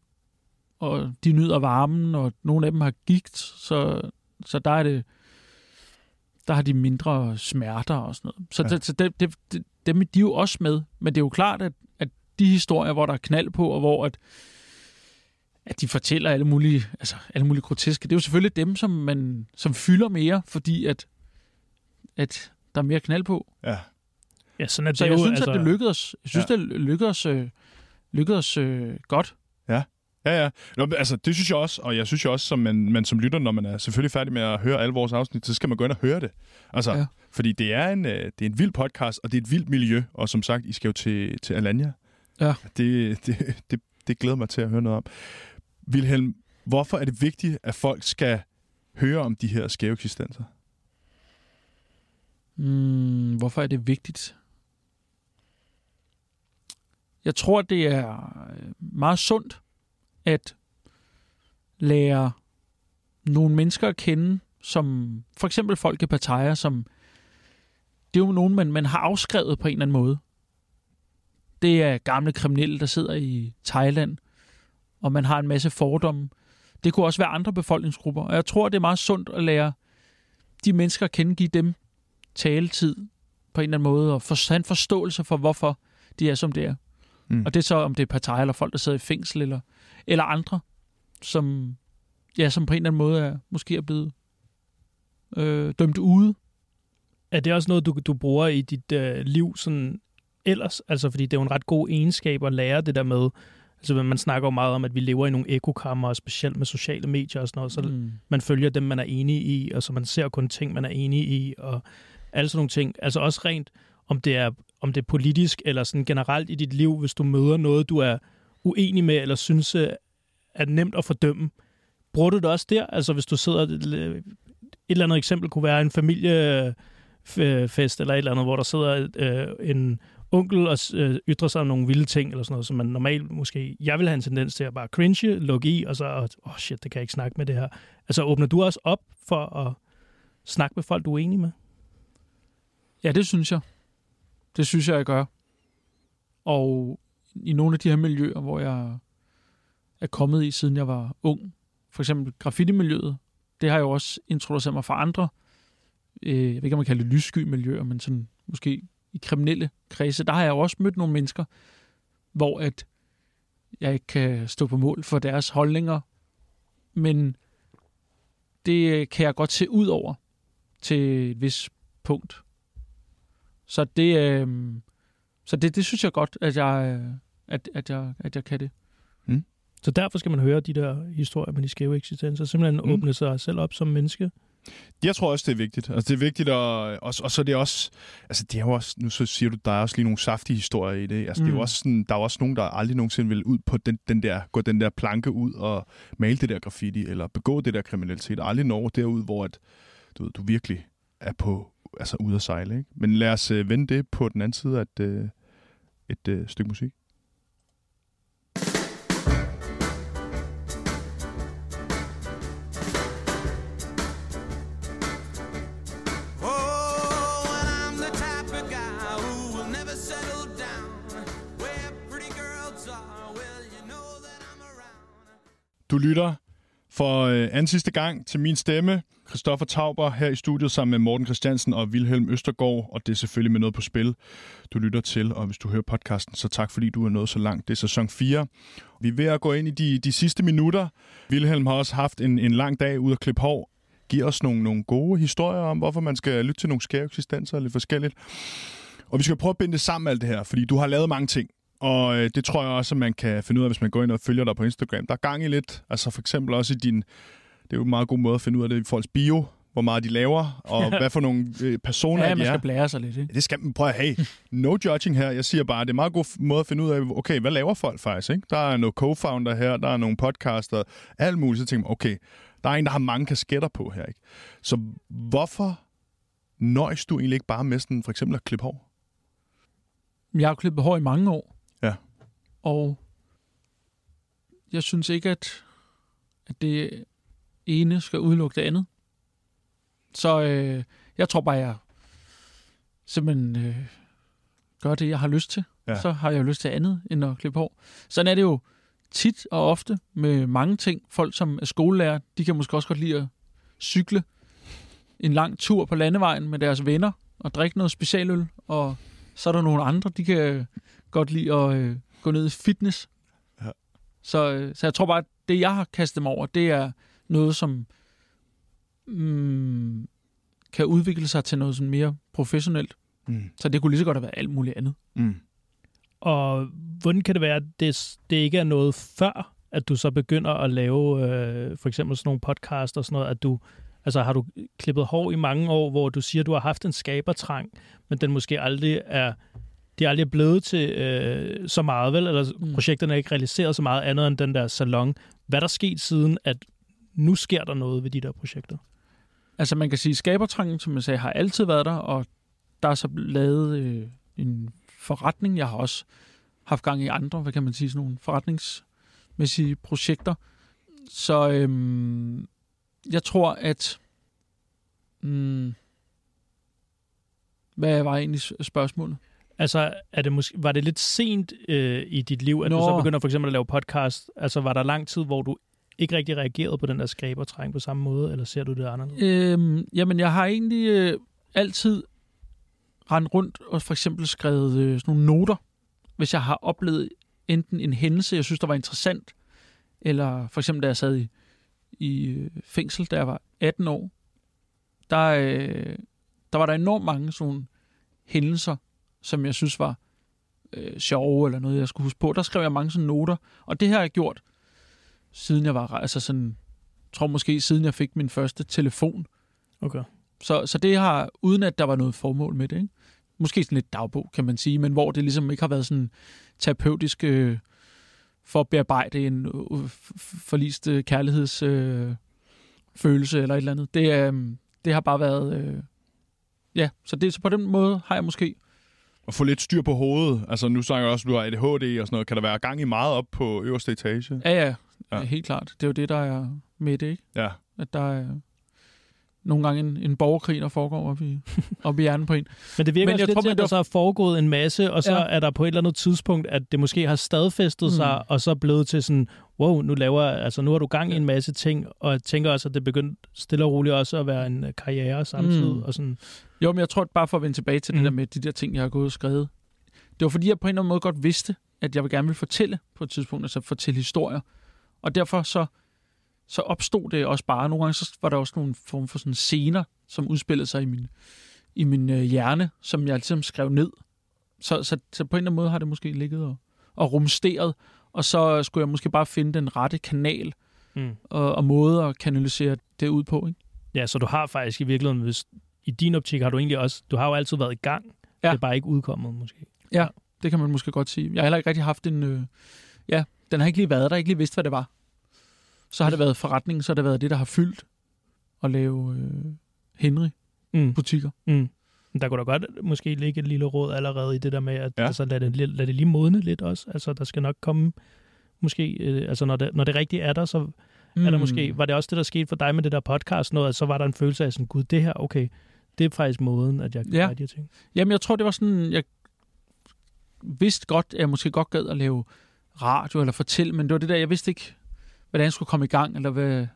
og de nyder varmen, og nogle af dem har gigt, så, så der er det der har de mindre smerter og sådan noget. Så, Ja. ja. så det, det, det, dem er de jo også med. Men det er jo klart, at, at de historier, hvor der er knald på, og hvor at, at de fortæller alle mulige, altså alle mulige groteske, det er jo selvfølgelig dem, som, man, som fylder mere, fordi at, at der er mere knald på. Ja. Ja, sådan er det Så jo. jeg synes, altså, at det lykkedes, jeg synes, Ja. ja. det lykkedes, øh, lykkedes øh, godt. Ja, ja. Nå, men altså, det synes jeg også, og jeg synes jo også, som man, man som lytter, når man er selvfølgelig færdig med at høre alle vores afsnit, så skal man gå ind og høre det. Altså, ja. Ja. fordi det er, en, øh, det er en vild podcast, og det er et vildt miljø, og som sagt, I skal jo til, til Alanya. Ja. Det, det, det, det glæder mig til at høre noget om. Wilhelm, hvorfor er det vigtigt, at folk skal høre om de her skæve eksistenser? Mm, hvorfor er det vigtigt? Jeg tror, det er øh, meget sundt at lære nogle mennesker at kende, som for eksempel folk i Pattaya, som det er jo nogen, man, man har afskrevet på en eller anden måde. Det er gamle kriminelle, der sidder i Thailand, og man har en masse fordomme. Det kunne også være andre befolkningsgrupper, og jeg tror, det er meget sundt at lære de mennesker at kende, give dem taletid på en eller anden måde, og for, have en forståelse for, hvorfor de er, som det er. Mm. Mm. Og det er så, om det er partier eller folk, der sidder i fængsel, eller, eller andre, som, ja, som på en eller anden måde er, måske er blevet øh, dømt ude. Er det også noget, du, du bruger i dit øh, liv sådan ellers? Altså, fordi det er jo en ret god egenskab at lære det der med, altså man snakker jo meget om, at vi lever i nogle ekokammer, og specielt med sociale medier og sådan noget, så mm. man følger dem, man er enig i, og så man ser kun ting, man er enig i, og alle sådan nogle ting. Altså også rent, om det er, om det er politisk, eller sådan generelt i dit liv, hvis du møder noget, du er uenig med, eller synes øh, er nemt at fordømme. Bruger du det også der? Altså hvis du sidder... Et eller andet eksempel kunne være en familiefest, eller et eller andet, hvor der sidder øh, en onkel og øh, ytrer sig om nogle vilde ting, eller sådan noget, som man normalt måske... Jeg vil have en tendens til at bare cringe, lukke i, og så... Åh, oh shit, det kan jeg ikke snakke med det her. Altså åbner du også op for at snakke med folk, du er enig med? Ja, det synes jeg. Det synes jeg, jeg gør. Og i nogle af de her miljøer, hvor jeg er kommet i, siden jeg var ung, for eksempel graffiti-miljøet, det har jeg jo også introduceret mig for andre. Øh, jeg ved ikke, om man kalder det lyssky miljøer, men sådan måske i kriminelle kredse, der har jeg jo også mødt nogle mennesker, hvor at jeg ikke kan stå på mål for deres holdninger, men det kan jeg godt se ud over til et vis punkt. Så det, øh, så det, det synes jeg godt, at jeg, øh, at, at jeg, at jeg kan det. Så derfor skal man høre de der historier med de skæve eksistenser. Simpelthen Mm. mm. åbne sig selv op som menneske. Jeg tror også, det er vigtigt. Altså, det er vigtigt, at, og, og så er det også... Altså, det er jo også... Nu så siger du, der er også lige nogle saftige historier i det. Altså, mm. det er jo Mm. også sådan, der er også nogen, der aldrig nogensinde vil ud på den, den der, gå den der planke ud og male det der graffiti, eller begå det der kriminalitet. Aldrig når derud, hvor at, du, ved, du virkelig er på, altså ude at sejle. Ikke? Men lad os øh, vende det på den anden side af et, øh, et øh, stykke musik. Oh. Du lytter for øh, anden sidste gang til min stemme, Christoffer Tauber, her i studiet sammen med Morten Christiansen og Vilhelm Østergaard, og det er selvfølgelig med noget på spil, du lytter til, og hvis du hører podcasten, så tak fordi du er nået så langt. Det er sæson 4. Vi er ved at gå ind i de, de sidste minutter. Vilhelm har også haft en, en lang dag ude at klippe hår. Giv os nogle, nogle gode historier om, hvorfor man skal lytte til nogle skæve eksistenser, lidt forskelligt. Og vi skal prøve at binde det sammen alt det her, fordi du har lavet mange ting. Og øh, det tror jeg også, at man kan finde ud af, hvis man går ind og følger dig på Instagram. Der er gang i lidt, altså for eksempel også i din... Det er jo en meget god måde at finde ud af det i folks bio, hvor meget de laver, og hvad for nogle øh, personer Ja, de man er. skal blære sig lidt, ikke? Det skal man prøve at have. No judging her. Jeg siger bare, det er en meget god måde at finde ud af, okay, hvad laver folk faktisk? Ikke? Der er noget co-founder her, der er nogle podcaster, alt muligt. Så tænker man, okay, der er en, der har mange kasketter på her. Ikke? Så hvorfor nøjes du egentlig ikke bare med sådan, for eksempel at klippe hår? Jeg har klippet hår i mange år. Ja. Og jeg synes ikke, at, at det ene skal udelukke det andet. Så øh, jeg tror bare, jeg simpelthen øh, gør det, jeg har lyst til. Ja. Så har jeg jo lyst til andet end at klippe hår. Sådan er det jo tit og ofte med mange ting. Folk, som er skolelærer, de kan måske også godt lide at cykle en lang tur på landevejen med deres venner og drikke noget specialøl. Og så er der nogle andre, de kan godt lide at øh, gå ned i fitness. Ja. Så, øh, så jeg tror bare, at det, jeg har kastet mig over, det er noget, som mm, kan udvikle sig til noget sådan mere professionelt. Mm. Så det kunne lige så godt have været alt muligt andet. Mm. Og hvordan kan det være, at det, det ikke er noget før, at du så begynder at lave øh, for eksempel sådan nogle podcast og sådan noget, at du, altså har du klippet hår i mange år, hvor du siger, at du har haft en skabertrang, men den måske aldrig er, det er aldrig blevet til øh, så meget, vel? Eller Mm. projekterne er ikke realiseret så meget andet end den der salon. Hvad er der sket siden, at nu sker der noget ved de der projekter? Altså man kan sige, at skabertrangen, som jeg sagde, har altid været der, og der er så lavet øh, en forretning. Jeg har også haft gang i andre, hvad kan man sige, sådan nogle forretningsmæssige projekter. Så øhm, jeg tror, at... Mm, hvad var egentlig spørgsmålet? Altså, er det måske, var det lidt sent øh, i dit liv, at Nå. du så begynder for eksempel at lave podcast? Altså, var der lang tid, hvor du ikke rigtig reageret på den der skræbertræng på samme måde, eller ser du det anderledes? Øhm, jamen, jeg har egentlig øh, altid rendt rundt og for eksempel skrevet øh, sådan nogle noter, hvis jeg har oplevet enten en hændelse, jeg synes, der var interessant, eller for eksempel, da jeg sad i, i øh, fængsel, da jeg var 18 år, der, øh, der var der enormt mange sådan hændelser, som jeg synes var øh, sjove, eller noget, jeg skulle huske på. Der skrev jeg mange sådan noter, og det har jeg gjort, siden jeg var, altså sådan, tror måske siden jeg fik min første telefon. Okay. Så, så det har, uden at der var noget formål med det, ikke? måske sådan lidt dagbog, kan man sige, men hvor det ligesom ikke har været sådan terapeutisk øh, for at bearbejde en øh, forlist øh, kærlighedsfølelse øh, følelse eller et eller andet. Det, øh, det har bare været... Øh, ja, så, det, så på den måde har jeg måske... Og få lidt styr på hovedet. Altså, nu snakker jeg også, at du har ADHD og sådan noget. Kan der være gang i meget op på øverste etage? Ja, ja, Ja. helt klart. Det er jo det, der er med det, ikke? Ja. At der er nogle gange en, en borgerkrig, der foregår op i, op i hjernen på en. Men det virker Men også jeg lidt tror, til, at der så er foregået en masse, og så ja. Er der på et eller andet tidspunkt, at det måske har stadfæstet Mm. sig, og så er blevet til sådan, wow, nu laver altså nu har du gang i en masse ting, og jeg tænker også, at det begyndt stille og roligt også at være en øh, karriere samtidig, Mm. og sådan, Jo, men jeg tror bare for at vende tilbage til mm. Mm. det der med de der ting, jeg har gået og skrevet. Det var fordi, jeg på en eller anden måde godt vidste, at jeg vil gerne ville fortælle på et tidspunkt, altså fortælle historier. Og derfor så, så opstod det også bare. Nogle gange så var der også nogle form for sådan scener, som udspillede sig i min, i min øh, hjerne, som jeg ligesom skrev ned. Så, så, så på en eller anden måde har det måske ligget og, og rumsteret. Og så skulle jeg måske bare finde den rette kanal mm. og, og måde at kanalisere det ud på. Ikke? ja, så du har faktisk i virkeligheden, hvis, i din optik har du egentlig også, du har jo altid været i gang, Ja. det er bare ikke udkommet måske. Det kan man måske godt sige. Jeg har heller ikke rigtig haft en... Øh, ja, den har ikke lige været der, ikke lige vidst, hvad det var. Så har det været forretningen, så har det været det, der har fyldt at lave øh, Henry-butikker. Mm. Mm. Men der kunne da godt måske ligge et lille råd allerede i det der med, at Ja. altså, lad, det, lad det lige modne lidt også. Altså, der skal nok komme, måske, øh, altså når det, når det rigtige er der, så mm. er der måske, var det også det, der skete for dig med det der podcast, noget, at så var der en følelse af sådan, gud, det her, okay, det er faktisk måden, at jeg kan Ja. gøre de her ting. Jamen, jeg tror, det var sådan... Jeg vidste godt, at jeg måske godt gad at lave radio eller fortælle, men det var det der, jeg vidste ikke, hvordan jeg skulle komme i gang, eller hvad,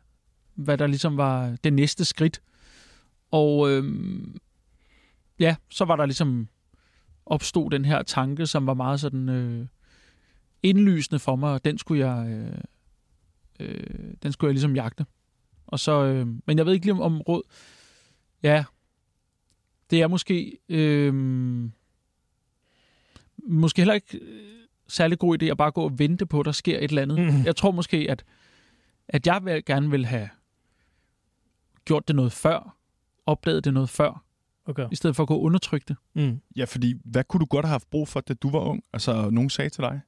hvad der ligesom var det næste skridt. Og øhm, ja, så var der ligesom opstod den her tanke, som var meget sådan øh, indlysende for mig, og den skulle jeg, øh, øh, den skulle jeg ligesom jagte. Og så, øh, men jeg ved ikke lige om, om råd. Ja, det er måske øh, måske heller ikke øh, særlig god idé at bare gå og vente på, at der sker et eller andet. Mm. Jeg tror måske, at, at jeg vil, gerne vil have gjort det noget før, opdaget det noget før, Okay. i stedet for at gå og undertrykke det. Mm. Ja, fordi hvad kunne du godt have haft brug for, da du var ung? Altså, nogen sagde til dig?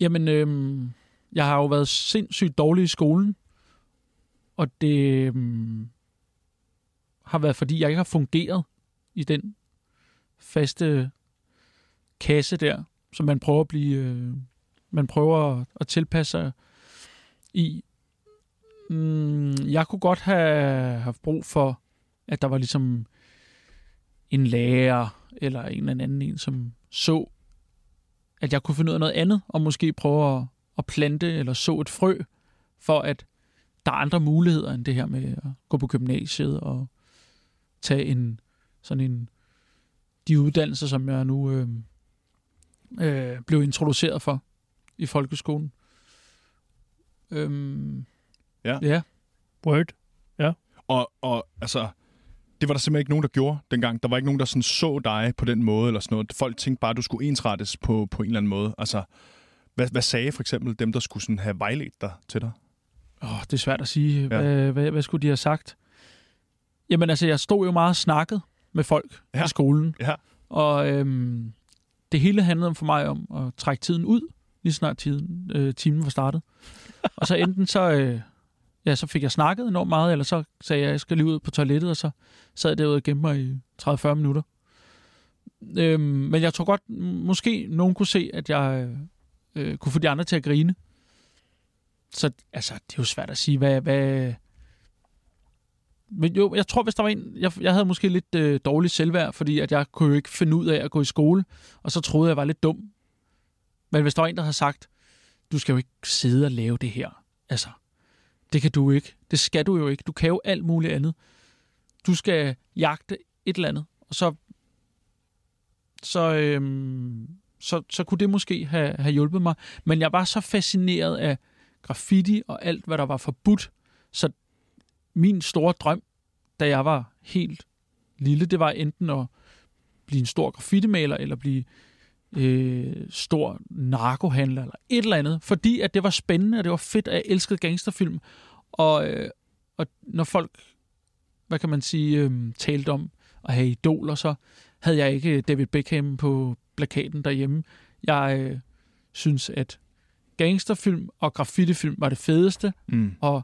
Jamen, øhm, jeg har jo været sindssygt dårlig i skolen, og det øhm, har været, fordi jeg ikke har fungeret i den faste kasse der, som man prøver at blive, øh, man prøver at, at tilpasse sig i. Mm, jeg kunne godt have haft brug for, at der var ligesom en lærer eller en eller anden en, som så, at jeg kunne finde ud af noget andet, og måske prøve at, at plante eller så et frø, for at der er andre muligheder end det her med at gå på gymnasiet og tage en sådan en de uddannelser, som jeg nu øh, øh, blev introduceret for i folkeskolen. Øhm, Ja. ja. Word. Og, og altså, det var der simpelthen ikke nogen, der gjorde dengang. Der var ikke nogen, der sådan så dig på den måde, eller sådan noget. Folk tænkte bare, at du skulle ensrettes på, på en eller anden måde. Altså, hvad, hvad sagde for eksempel dem, der skulle sådan have vejledt dig til dig? Åh, det er svært at sige. Ja. Ja. Hvad, hvad, hvad skulle de have sagt? Jamen altså, jeg stod jo meget og snakket med folk Ja. ja. i skolen. Ja. Og øhm, det hele handlede for mig om at trække tiden ud, lige snart tiden, øh, timen var startet. og så enten så, øh, ja, så fik jeg snakket enormt meget, eller så sagde jeg, at jeg skal lige ud på toilettet, og så sad jeg derude og gemte mig i 30-40 minutter. Øhm, men jeg tror godt, måske nogen kunne se, at jeg øh, kunne få de andre til at grine. Så altså, det er jo svært at sige, hvad... hvad men jo, jeg tror, hvis der var en... Jeg, jeg havde måske lidt øh, dårligt selvværd, fordi at jeg kunne jo ikke finde ud af at gå i skole, og så troede jeg, jeg var lidt dum. Men hvis der var en, der havde sagt, du skal jo ikke sidde og lave det her. Altså, det kan du ikke. Det skal du jo ikke. Du kan jo alt muligt andet. Du skal jagte et eller andet, og så så, øhm, så, så kunne det måske have, have hjulpet mig. Men jeg var så fascineret af graffiti og alt, hvad der var forbudt. Så min store drøm, da jeg var helt lille, det var enten at blive en stor graffitimaler, eller blive øh, stor narkohandler, eller et eller andet. Fordi at det var spændende, og det var fedt, at jeg elskede gangsterfilm. Og, øh, og når folk, hvad kan man sige, øh, talte om at have idoler, så havde jeg ikke David Beckham på plakaten derhjemme. Jeg øh, synes, at gangsterfilm og graffitifilm var det fedeste, Mm. og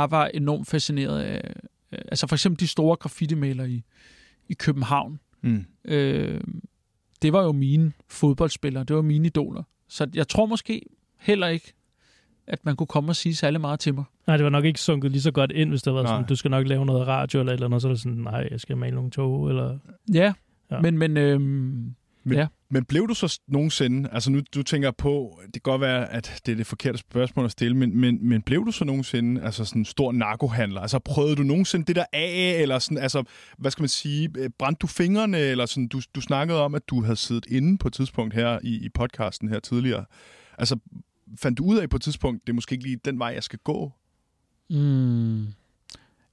jeg var enormt fascineret af, øh, altså for eksempel de store graffitimalere i, i København. Mm. Øh, det var jo mine fodboldspillere, det var mine idoler. Så jeg tror måske heller ikke, at man kunne komme og sige særlig meget til mig. Nej, det var nok ikke sunket lige så godt ind, hvis det var Nej. sådan, du skal nok lave noget radio eller et eller andet, så er det sådan, nej, jeg skal male nogle tog, eller... Ja, Ja. ja. men, men øhm, Men, Ja. men blev du så nogensinde, altså nu du tænker på, det kan godt være, at det er det forkerte spørgsmål at stille, men, men, men blev du så nogensinde altså sådan en stor narkohandler? Altså prøvede du nogensinde det der af, eller sådan, altså, hvad skal man sige, øh, brændte du fingrene, eller sådan, du, du snakkede om, at du havde siddet inde på et tidspunkt her i, i podcasten her tidligere. Altså, fandt du ud af på et tidspunkt, det er måske ikke lige den vej, jeg skal gå? Mm.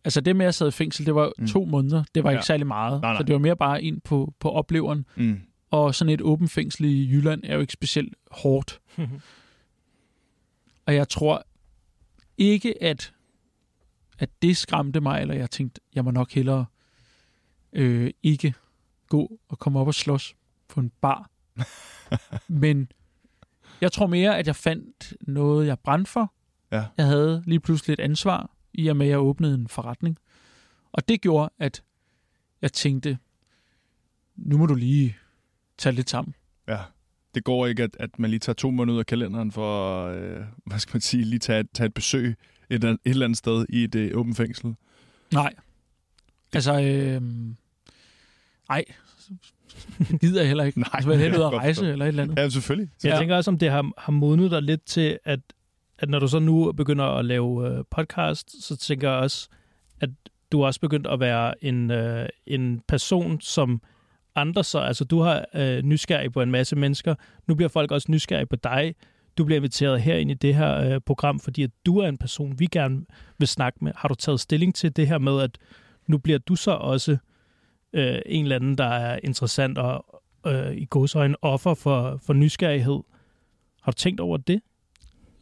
Altså det med at sidde i fængsel, det var mm. to måneder. Det var Ja. ikke særlig meget. Nej, nej. Så det var mere bare ind på, på opleveren. Mm. Og sådan et åbent fængsel i Jylland er jo ikke specielt hårdt. Og jeg tror ikke, at, at det skræmte mig, eller jeg tænkte, jeg må nok hellere øh, ikke gå og komme op og slås på en bar. Men jeg tror mere, at jeg fandt noget, jeg brændte for. Ja. Jeg havde lige pludselig et ansvar, i og med, at jeg åbnede en forretning. Og det gjorde, at jeg tænkte, nu må du lige tage lidt sammen. Ja. Det går ikke, at, at man lige tager to måneder ud af kalenderen for, øh, hvad skal man sige, lige tage, tage et besøg et, et eller andet sted i et øh, åbent fængsel. Nej. Altså, øh, nej, det gider jeg heller ikke. Nej, Nej, så vil jeg hellere ud at rejse forstå. eller et eller andet. Ja, selvfølgelig. Så jeg Ja. tænker også, om det har, har modnet dig lidt til, at, at når du så nu begynder at lave øh, podcast, så tænker jeg også, at du er også begyndt at være en, øh, en person, som andre så, altså du har øh, nysgerrig på en masse mennesker, nu bliver folk også nysgerrige på dig, du bliver inviteret her ind i det her øh, program, fordi at du er en person, vi gerne vil snakke med. Har du taget stilling til det her med, at nu bliver du så også øh, en eller anden, der er interessant og øh, i godsøjne offer for, for nysgerrighed? Har du tænkt over det?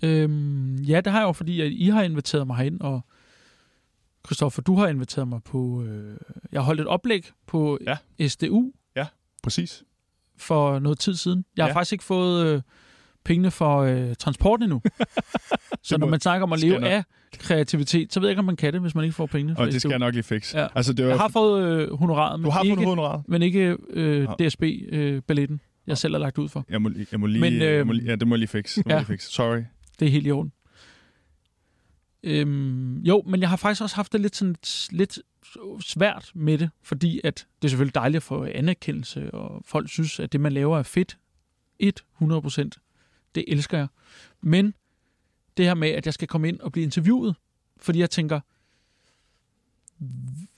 Øhm, ja, det har jeg jo, fordi at I har inviteret mig herind, og Christoffer, du har inviteret mig på... Øh, jeg har holdt et oplæg på Ja. SDU Præcis. for noget tid siden. Jeg har Ja. faktisk ikke fået øh, pengene for øh, transporten endnu. så når man snakker om at leve jeg nok- af kreativitet, så ved jeg ikke, om man kan det, hvis man ikke får pengene. fra Og det skal jeg nok lige fikse. Ja. Altså, det var, Jeg har fået øh, honoraret, men du har ikke, fået honoraret? men ikke øh. DSB-balletten, jeg selv har lagt ud for. Jeg må, jeg må lige, Men, øh, øh, jeg må, lige- ja, det må jeg lige fikse. Det må ja. jeg lige fikse. Sorry. Det er helt i orden. Øhm, jo, men jeg har faktisk også haft det lidt, sådan, lidt svært med det, fordi at det er selvfølgelig dejligt at få anerkendelse, og folk synes, at det, man laver, er fedt. 100 procent. Det elsker jeg. Men det her med, at jeg skal komme ind og blive interviewet, fordi jeg tænker,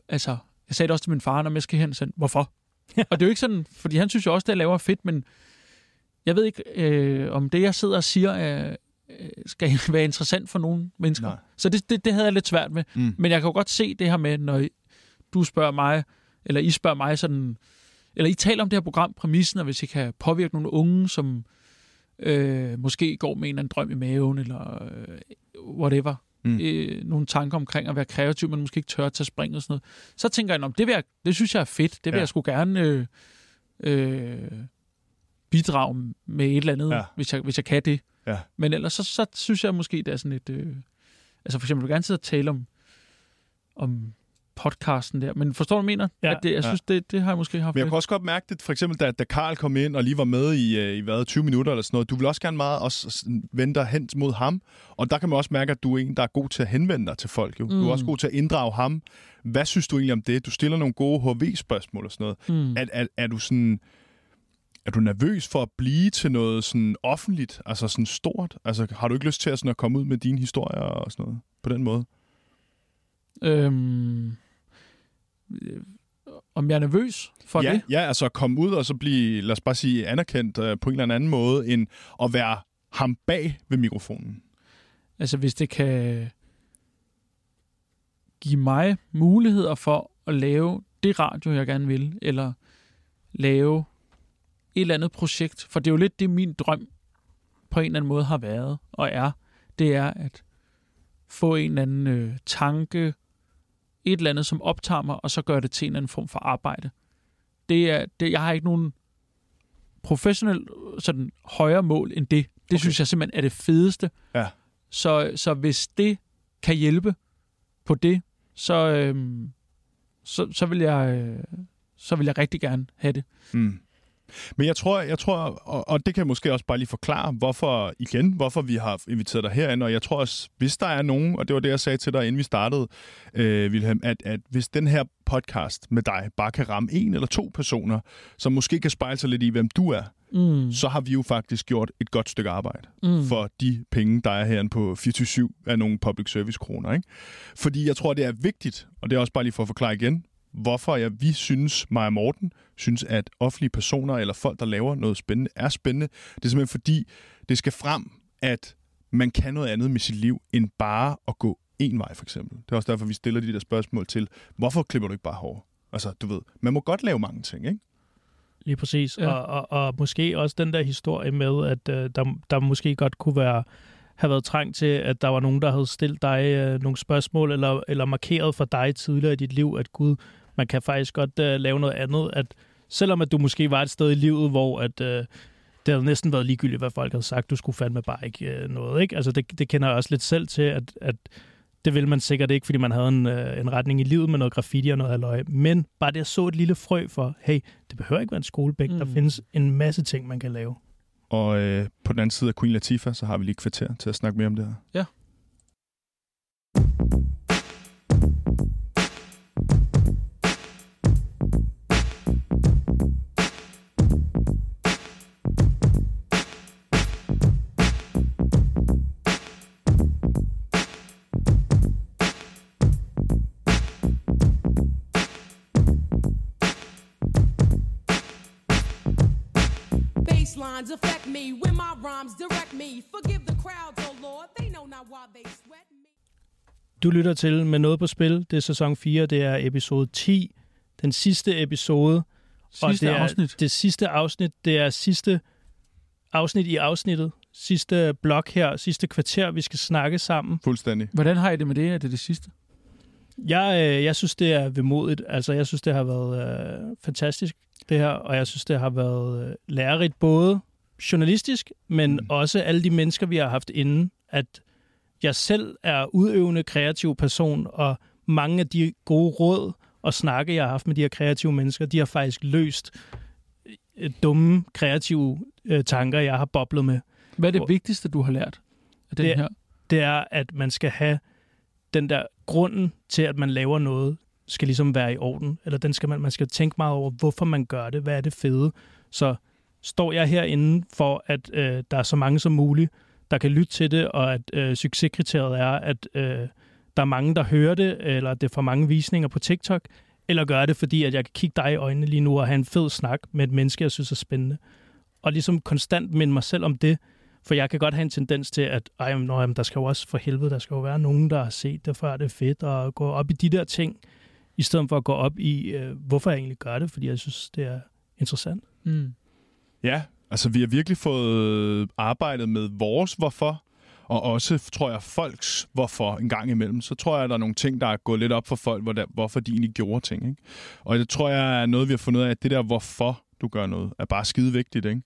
altså, jeg sagde det også til min far, når jeg skal hen, sådan, hvorfor? og det er jo ikke sådan, fordi han synes jo også, det jeg laver er fedt, men jeg ved ikke, øh, om det, jeg sidder og siger, er, skal være interessant for nogle mennesker. Nej. Så det, det, det havde jeg lidt svært med. Mm. Men jeg kan jo godt se det her med, når du spørger mig, eller I spørger mig sådan, eller I taler om det her program, præmissen, og hvis I kan påvirke nogle unge, som øh, måske går med en eller anden drøm i maven, eller øh, whatever, Mm. øh, nogle tanker omkring at være kreativ, men måske ikke tør at tage spring og sådan noget, så tænker jeg, "Nå, det, vil jeg, det synes jeg er fedt, det vil Ja. jeg sgu gerne øh, øh, bidrage med et eller andet, ja. hvis, jeg, hvis jeg kan det. Ja. Men ellers så, så synes jeg måske, det er sådan et... Øh, altså for eksempel, vil gerne sidde og tale om, om podcasten der. Men forstår du, mener? Ja. At det, jeg Ja. synes, det, det har jeg måske haft Men jeg lidt. kunne også godt mærke det, for eksempel, da, da Karl kom ind og lige var med i, øh, i hvad, 20 minutter eller sådan noget. Du vil også gerne meget også vende dig hen mod ham. Og der kan man også mærke, at du er en, der er god til at henvende dig til folk. Jo. Mm. Du er Mm. også god til at inddrage ham. Hvad synes du egentlig om det? Du stiller nogle gode HV-spørgsmål og sådan noget. Mm. Er, er, er du sådan... Er du nervøs for at blive til noget sådan offentligt, altså sådan stort? Altså, har du ikke lyst til at, sådan at komme ud med dine historier og sådan noget på den måde? Øhm, øh, om jeg er nervøs for ja, det? ja, altså at komme ud og så blive, lad os bare sige, anerkendt øh, på en eller anden måde, end at være ham bag ved mikrofonen. Altså hvis det kan give mig muligheder for at lave det radio, jeg gerne vil, eller lave et eller andet projekt. For det er jo lidt det, min drøm på en eller anden måde har været og er. Det er at få en eller anden øh, tanke, et eller andet, som optager mig, og så gør det til en eller anden form for arbejde. Det er, det, jeg har ikke nogen professionel sådan højere mål end det. Det okay. synes jeg simpelthen er det fedeste. Ja. Så, så hvis det kan hjælpe på det, så, øhm, så, så, vil jeg, øh, så vil jeg rigtig gerne have det. Mm. Men jeg tror, jeg tror og, og det kan jeg måske også bare lige forklare, hvorfor igen, hvorfor vi har inviteret dig herind, og jeg tror også, hvis der er nogen, og det var det, jeg sagde til dig, inden vi startede, øh, Wilhelm, at, at hvis den her podcast med dig bare kan ramme en eller to personer, som måske kan spejle sig lidt i, hvem du er, Mm. så har vi jo faktisk gjort et godt stykke arbejde Mm. for de penge, der er herinde på 24 af nogle public service kroner. Ikke? Fordi jeg tror, det er vigtigt, og det er også bare lige for at forklare igen, hvorfor jeg, vi synes, mig og Morten, synes, at offentlige personer eller folk, der laver noget spændende, er spændende. Det er simpelthen fordi, det skal frem, at man kan noget andet med sit liv, end bare at gå en vej, for eksempel. Det er også derfor, vi stiller de der spørgsmål til, hvorfor klipper du ikke bare hår? Altså, du ved, man må godt lave mange ting, ikke? Lige præcis. Ja. Og, og, og måske også den der historie med, at øh, der, der måske godt kunne være have været trængt til, at der var nogen, der havde stillet dig øh, nogle spørgsmål, eller, eller markeret for dig tidligere i dit liv, at Gud, man kan faktisk godt øh, lave noget andet. At selvom at du måske var et sted i livet, hvor at, øh, det havde næsten været ligegyldigt, hvad folk havde sagt, du skulle fandme bare ikke øh, noget. Ikke? Altså det, det kender jeg også lidt selv til, at, at det ville man sikkert ikke, fordi man havde en, øh, en retning i livet med noget graffiti og noget halvøje. Men bare det at så et lille frø for, hey, det behøver ikke være en skolebænk. Mm. Der findes en masse ting, man kan lave. Og øh, på den anden side af Queen Latifah, så har vi lige et kvarter til at snakke mere om det her. Ja. Baselines affect me when my rhymes direct me. Forgive the crowds, oh Lord, they know not why they sweat me. Du lytter til Med Noget på Spil. Det er sæson 4. Det er episode 10. Den sidste episode. Sidste det er, afsnit. Det sidste afsnit. Det er sidste afsnit i afsnittet. Sidste blok her. Sidste kvarter, vi skal snakke sammen. Fuldstændig. Hvordan har I det med det? Er det det sidste? Jeg, øh, jeg synes, det er vemodigt. Altså, jeg synes, det har været øh, fantastisk, det her. Og jeg synes, det har været øh, lærerigt både journalistisk, men mm. også alle de mennesker, vi har haft inde, at jeg selv er udøvende kreativ person, og mange af de gode råd og snakke, jeg har haft med de her kreative mennesker, de har faktisk løst øh, dumme, kreative øh, tanker, jeg har boblet med. Hvad er det Hvor- vigtigste, du har lært af den Det- her? Det er, at man skal have den der grunden til, at man laver noget, skal ligesom være i orden. Eller den skal man, man skal tænke meget over, hvorfor man gør det, hvad er det fede. Så står jeg herinde for, at øh, der er så mange som muligt, der kan lytte til det, og at øh, succeskriteriet er, at øh, der er mange, der hører det, eller det får mange visninger på TikTok, eller gør det, fordi at jeg kan kigge dig i øjnene lige nu og have en fed snak med et menneske, jeg synes er spændende. Og ligesom konstant minde mig selv om det, for jeg kan godt have en tendens til, at ej, men, nå, jamen, der skal jo også for helvede, der skal jo være nogen, der har set det før, det er fedt, og gå op i de der ting, i stedet for at gå op i, øh, hvorfor jeg egentlig gør det, fordi jeg synes, det er interessant. Mm. Ja, altså vi har virkelig fået arbejdet med vores hvorfor, og også, tror jeg, folks hvorfor en gang imellem. Så tror jeg, at der er nogle ting, der er gået lidt op for folk, hvor hvorfor de egentlig gjorde ting. Ikke? Og det tror jeg er noget, vi har fundet ud af, at det der hvorfor du gør noget, er bare skide vigtigt. Ikke?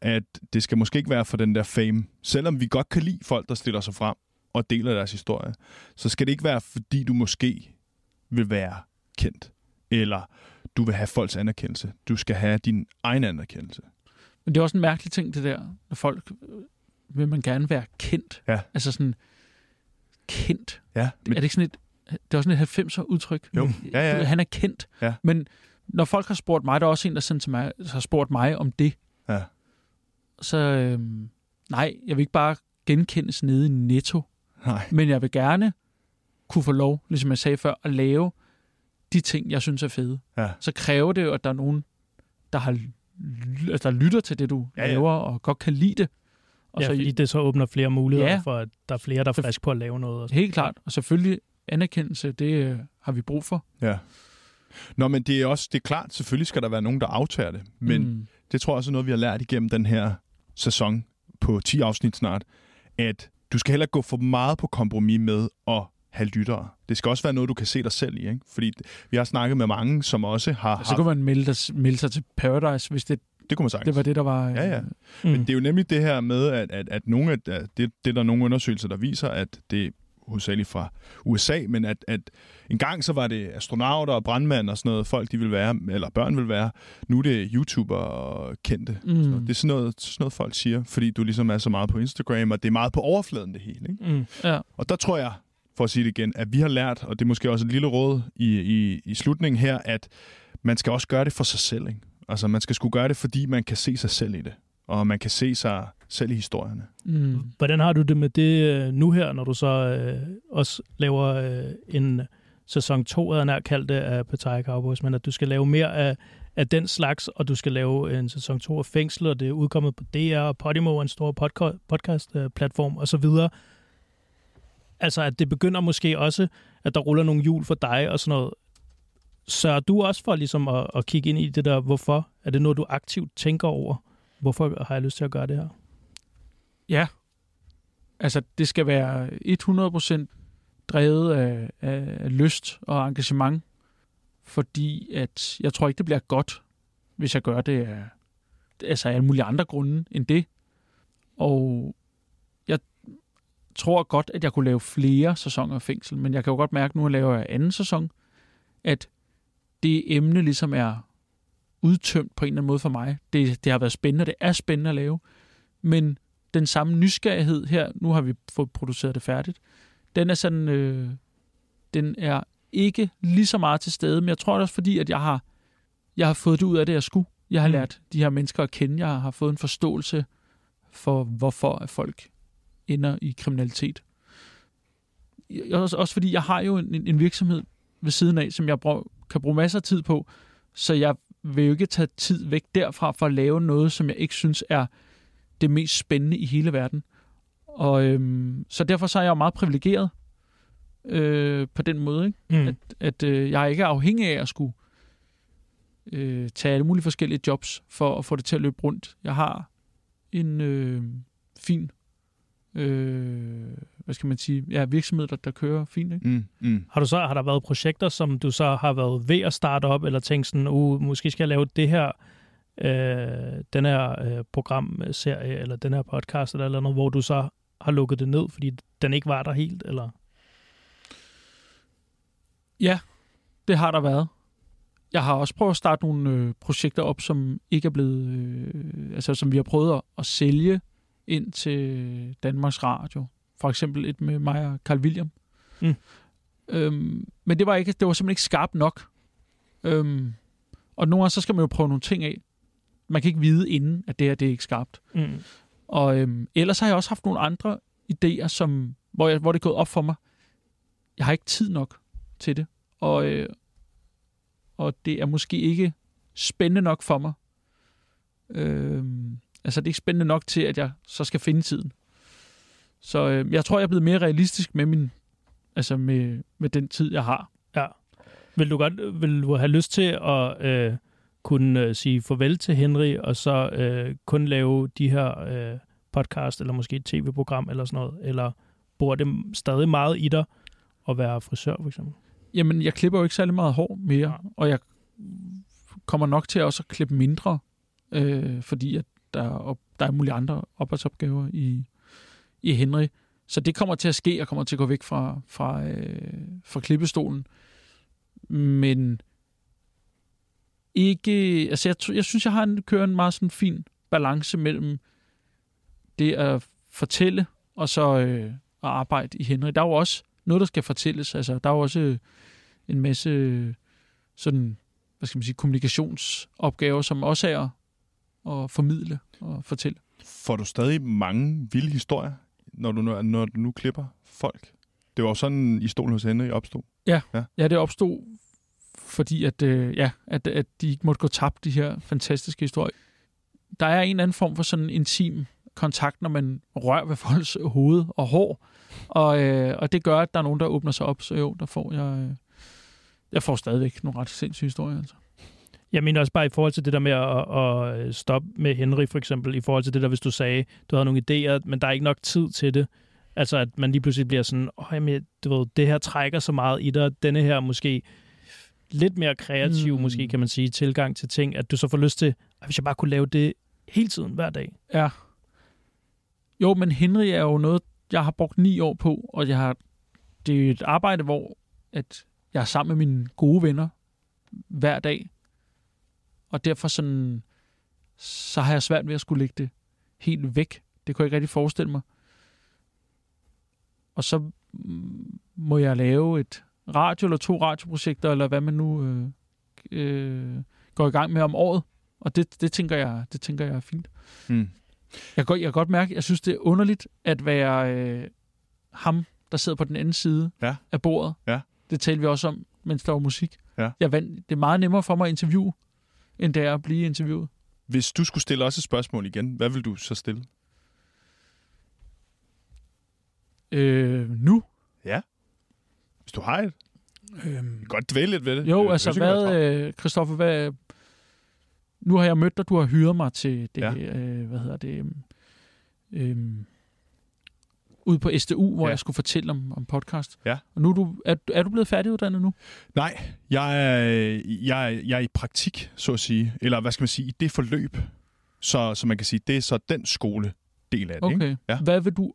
At det skal måske ikke være for den der fame. Selvom vi godt kan lide folk, der stiller sig frem og deler deres historie, så skal det ikke være, fordi du måske vil være kendt, eller du vil have folks anerkendelse. Du skal have din egen anerkendelse. Men det er også en mærkelig ting, det der, når folk øh, vil man gerne være kendt. Ja. Altså sådan, kendt. Ja, Men... Er det ikke sådan et, det er også sådan et 90'er udtryk? Jo. Ja, ja, ja. Han er kendt. Ja. Men når folk har spurgt mig, der er også en, der sendt til mig, har spurgt mig om det. Ja. Så øhm, nej, jeg vil ikke bare genkendes nede i Netto, Nej. men jeg vil gerne kunne få lov, ligesom jeg sagde før, at lave de ting, jeg synes er fede. Ja. Så kræver det jo, at der er nogen, der, har, altså, der lytter til det, du Ja, ja, laver, og godt kan lide det. Og Ja, så fordi det så åbner flere muligheder Ja. for, at der er flere, der er friske på at lave noget. Og helt klart, og selvfølgelig anerkendelse, det øh, har vi brug for. Ja. Nå, men det er også det er klart, selvfølgelig skal der være nogen, der aftager det. Men mm. det tror jeg også er noget, vi har lært igennem den her sæson på 10 afsnit snart, at du skal heller ikke gå for meget på kompromis med at have lyttere. Det skal også være noget, du kan se dig selv i. Ikke? Fordi vi har snakket med mange, som også har Så kunne man melde, melde sig til Paradise, hvis det, Det kunne man sagtens. det var det, der var... Ja, ja. Mm. Men det er jo nemlig det her med, at, at, at nogle af, at det, det er der nogle undersøgelser, der viser, at det hovedsageligt fra USA, men at, at en gang så var det astronauter og brandmænd og sådan noget, folk de vil være, eller børn vil være. Nu er det YouTuber og kendte. Mm. Så det er sådan noget, sådan noget, folk siger, fordi du ligesom er så meget på Instagram, og det er meget på overfladen det hele. Ikke? Mm. Ja. Og der tror jeg, for at sige det igen, at vi har lært, og det er måske også et lille råd i, i, i slutningen her, at man skal også gøre det for sig selv. Ikke? Altså man skal skulle gøre det, fordi man kan se sig selv i det, og man kan se sig selv i historierne. Mm. Hvordan har du det med det øh, nu her, når du så øh, også laver øh, en sæson 2, havde jeg kaldt det, af Pattaya Cowboys, men at du skal lave mere af, af den slags, og du skal lave en sæson 2 af Fængsel, og det er udkommet på DR, og Podimo en stor podca- podcast-platform, øh, og så videre. Altså, at det begynder måske også, at der ruller nogle hjul for dig og sådan noget. Sørger du også for ligesom at, at kigge ind i det der, hvorfor? Er det noget, du aktivt tænker over? Hvorfor har jeg lyst til at gøre det her? Ja. Altså, det skal være 100% drevet af, af, lyst og engagement, fordi at jeg tror ikke, det bliver godt, hvis jeg gør det af altså af alle mulige andre grunde end det. Og tror godt, at jeg kunne lave flere sæsoner af fængsel, men jeg kan jo godt mærke, nu at jeg laver anden sæson, at det emne ligesom er udtømt på en eller anden måde for mig. Det, det har været spændende, det er spændende at lave, men den samme nysgerrighed her, nu har vi fået produceret det færdigt, den er sådan, øh, den er ikke lige så meget til stede, men jeg tror det også fordi, at jeg har, jeg har fået det ud af det, jeg skulle. Jeg har Mm. lært de her mennesker at kende, jeg har fået en forståelse for, hvorfor at folk ender i kriminalitet. Også, også fordi jeg har jo en, en virksomhed ved siden af, som jeg brug, kan bruge masser af tid på, så jeg vil jo ikke tage tid væk derfra for at lave noget, som jeg ikke synes er det mest spændende i hele verden. Og øhm, så derfor så er jeg jo meget privilegeret øh, på den måde, ikke? Mm. at, at øh, jeg ikke er afhængig af at skulle øh, tage alle mulige forskellige jobs for at få det til at løbe rundt. Jeg har en øh, fin øh, hvad skal man sige, ja, virksomhed, der, der kører fint. Ikke? Mm, mm. Har, du så, har der været projekter, som du så har været ved at starte op, eller tænkt sådan, uh, måske skal jeg lave det her øh, den her øh, programserie, eller den her podcast, eller, eller noget, hvor du så har lukket det ned, fordi den ikke var der helt, eller? Ja, det har der været. Jeg har også prøvet at starte nogle øh, projekter op, som ikke er blevet, øh, altså som vi har prøvet at, at sælge ind til Danmarks Radio. For eksempel et med mig og Carl William. Mm. Øhm, men det var, ikke, det var simpelthen ikke skarpt nok. Øhm, og nogle gange så skal man jo prøve nogle ting af. Man kan ikke vide inden, at det her det er ikke skarpt. Mm. Og øhm, ellers har jeg også haft nogle andre idéer, som, hvor, jeg, hvor det er gået op for mig. Jeg har ikke tid nok til det. Og, øh, og det er måske ikke spændende nok for mig. Øhm, altså, det er ikke spændende nok til, at jeg så skal finde tiden. Så øh, jeg tror, jeg er blevet mere realistisk med min, altså med, med den tid, jeg har. Ja. Vil du godt vil du have lyst til at øh, kunne øh, sige farvel til Henry, og så øh, kun lave de her øh, podcast, eller måske et tv-program, eller sådan noget? Eller bor det stadig meget i dig at være frisør, for eksempel? Jamen, jeg klipper jo ikke særlig meget hår mere, og jeg kommer nok til også at klippe mindre, øh, fordi at der, op, der er mulige andre opgaver i, i Henry. Så det kommer til at ske, og kommer til at gå væk fra, fra, øh, fra klippestolen. Men ikke... Altså, jeg, jeg synes, jeg har en, kører en meget sådan fin balance mellem det at fortælle, og så øh, at arbejde i Henry. Der er jo også noget, der skal fortælles. Altså, der er jo også øh, en masse øh, sådan, hvad skal man sige, kommunikationsopgaver, som også er at formidle og fortælle. Får du stadig mange vilde historier, når du, når, når du nu klipper folk? Det var jo sådan, i stolen hos Henry opstod. Ja, Ja. ja. ja det opstod, fordi at, øh, ja, at, at de ikke måtte gå tabt, de her fantastiske historier. Der er en eller anden form for sådan intim kontakt, når man rører ved folks hoved og hår, og, øh, og det gør, at der er nogen, der åbner sig op, så jo, der får jeg, øh, jeg får stadigvæk nogle ret sindssyge historier. Altså. Jeg mener også bare i forhold til det der med at, at stoppe med Henry for eksempel, i forhold til det der, hvis du sagde, du havde nogle idéer, men der er ikke nok tid til det. Altså at man lige pludselig bliver sådan, åh, jamen, du ved, det her trækker så meget i dig, denne her måske lidt mere kreativ, mm. Måske kan man sige, tilgang til ting, at du så får lyst til, at hvis jeg bare kunne lave det hele tiden, hver dag. Ja. Jo, men Henry er jo noget, jeg har brugt ni år på, og jeg har, det er et arbejde, hvor at jeg er sammen med mine gode venner hver dag. Og derfor sådan, så har jeg svært ved at skulle lægge det helt væk. Det kunne jeg ikke rigtig forestille mig. Og så mm, må jeg lave et radio eller to radioprojekter, eller hvad man nu øh, øh, går i gang med om året. Og det, det, tænker jeg, det tænker jeg er fint. Mm. Jeg kan, godt- jeg kan godt mærke, jeg synes, det er underligt at være øh, ham, der sidder på den anden side Ja. af bordet. Ja. Det talte vi også om, mens der var musik. Ja. Jeg vandt, det er meget nemmere for mig at interviewe, end det er at blive interviewet. Hvis du skulle stille også et spørgsmål igen, hvad vil du så stille? Øh, nu? Hvis du har et. Øhm, Godt dvæle lidt ved det. jo, Øh, altså, det sikkert hvad, øh, Christoffer, hvad... Nu har jeg mødt dig, du har hyret mig til det, Ja. ja. øh, hvad hedder det, øhm, ude på SDU, hvor Ja. jeg skulle fortælle om, om podcast. Ja. Og nu er du, er, er du blevet færdiguddannet nu? Nej, jeg er, jeg, er, jeg er i praktik, så at sige. Eller hvad skal man sige, i det forløb. Så, så man kan sige, det er så den skole del af det. Ikke? Okay. Ja. Hvad vil du,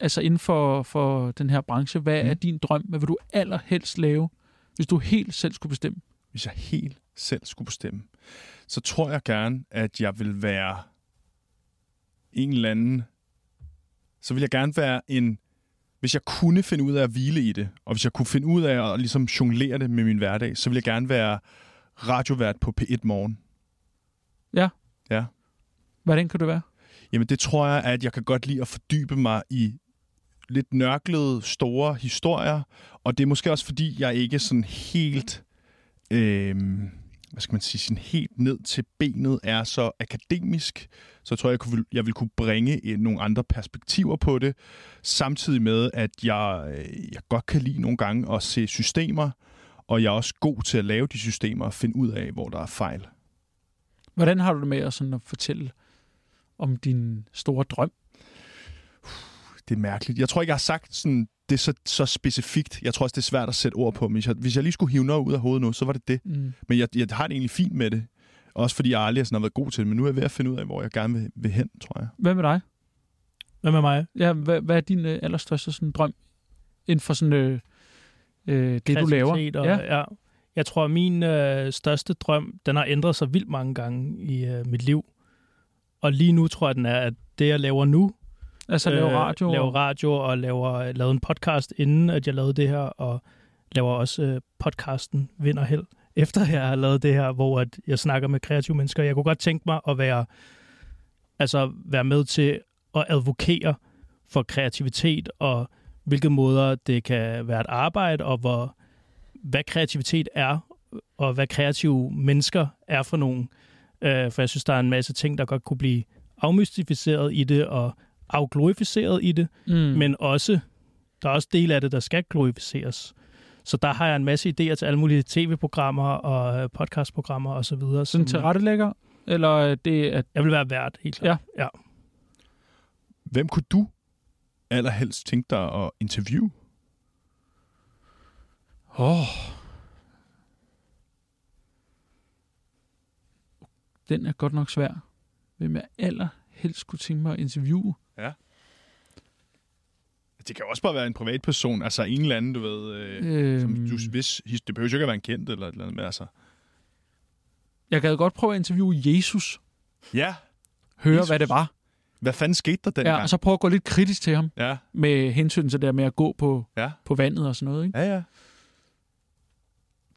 altså inden for, for den her branche, hvad mm. er din drøm? Hvad vil du allerhelst lave, hvis du helt selv skulle bestemme? Hvis jeg helt selv skulle bestemme, så tror jeg gerne, at jeg vil være en eller anden... Så vil jeg gerne være en... Hvis jeg kunne finde ud af at hvile i det, og hvis jeg kunne finde ud af at ligesom jonglere det med min hverdag, så vil jeg gerne være radiovært på P1 Morgen. Hvordan kan det være? Jamen det tror jeg, at jeg kan godt lide at fordybe mig i lidt nørklede, store historier. Og det er måske også fordi, jeg ikke sådan helt, øh, hvad skal man sige, sådan helt ned til benet er så akademisk. Så jeg tror, jeg, kunne, jeg vil kunne bringe øh, nogle andre perspektiver på det. Samtidig med, at jeg, øh, jeg godt kan lide nogle gange at se systemer. Og jeg er også god til at lave de systemer og finde ud af, hvor der er fejl. Hvordan har du det med at, sådan at fortælle om din store drøm? det er mærkeligt. Jeg tror ikke, jeg har sagt sådan, det er så, så specifikt. Jeg tror også, det er svært at sætte ord på. Men hvis jeg, hvis jeg lige skulle hive noget ud af hovedet nu, så var det det. Mm. Men jeg, jeg har det egentlig fint med det. Også fordi jeg aldrig sådan har været god til det, men nu er jeg ved at finde ud af, hvor jeg gerne vil, vil hen, tror jeg. Hvad med dig? Hvad med mig? Ja, hvad, hvad er din øh, allerstørste sådan, drøm inden for sådan, øh, øh, det, du laver? Og, Ja. ja. ja. Jeg tror, at min øh, største drøm, den har ændret sig vildt mange gange i øh, mit liv. Og lige nu tror jeg, den er, at det, jeg laver nu, Altså lave radio? laver radio og laver, lavede en podcast, inden at jeg lavede det her, og laver også øh, podcasten Vind og Held, efter jeg har lavet det her, hvor at jeg snakker med kreative mennesker. Jeg kunne godt tænke mig at være, altså være med til at advokere for kreativitet, og hvilke måder det kan være et arbejde, og hvor, hvad kreativitet er, og hvad kreative mennesker er for nogen. Øh, for jeg synes, der er en masse ting, der godt kunne blive afmystificeret i det, og afglorificeret i det, Mm. men også, der er også dele af det, der skal glorificeres. Så der har jeg en masse idéer til alle mulige tv-programmer og øh, podcastprogrammer og så videre. Sådan til rettelægger? Eller øh, det at... Jeg vil være vært, helt klart. Ja. ja. Hvem kunne du allerhelst tænke dig at interviewe? Åh. Oh. Den er godt nok svær. Hvem jeg allerhelst kunne tænke mig at interviewe? Det kan også bare være en privatperson, altså en eller anden, du ved, øh, Øhm. som du hvis, det behøver jo ikke at være en kendt eller et eller andet, men altså. Jeg gad godt prøve at interviewe Jesus. Ja. Høre, Jesus. hvad det var. Hvad fanden skete der dengang? Ja, og så prøve at gå lidt kritisk til ham. Ja. Med hensyn til det der med at gå på, ja. på vandet og sådan noget. Ikke? Ja, ja.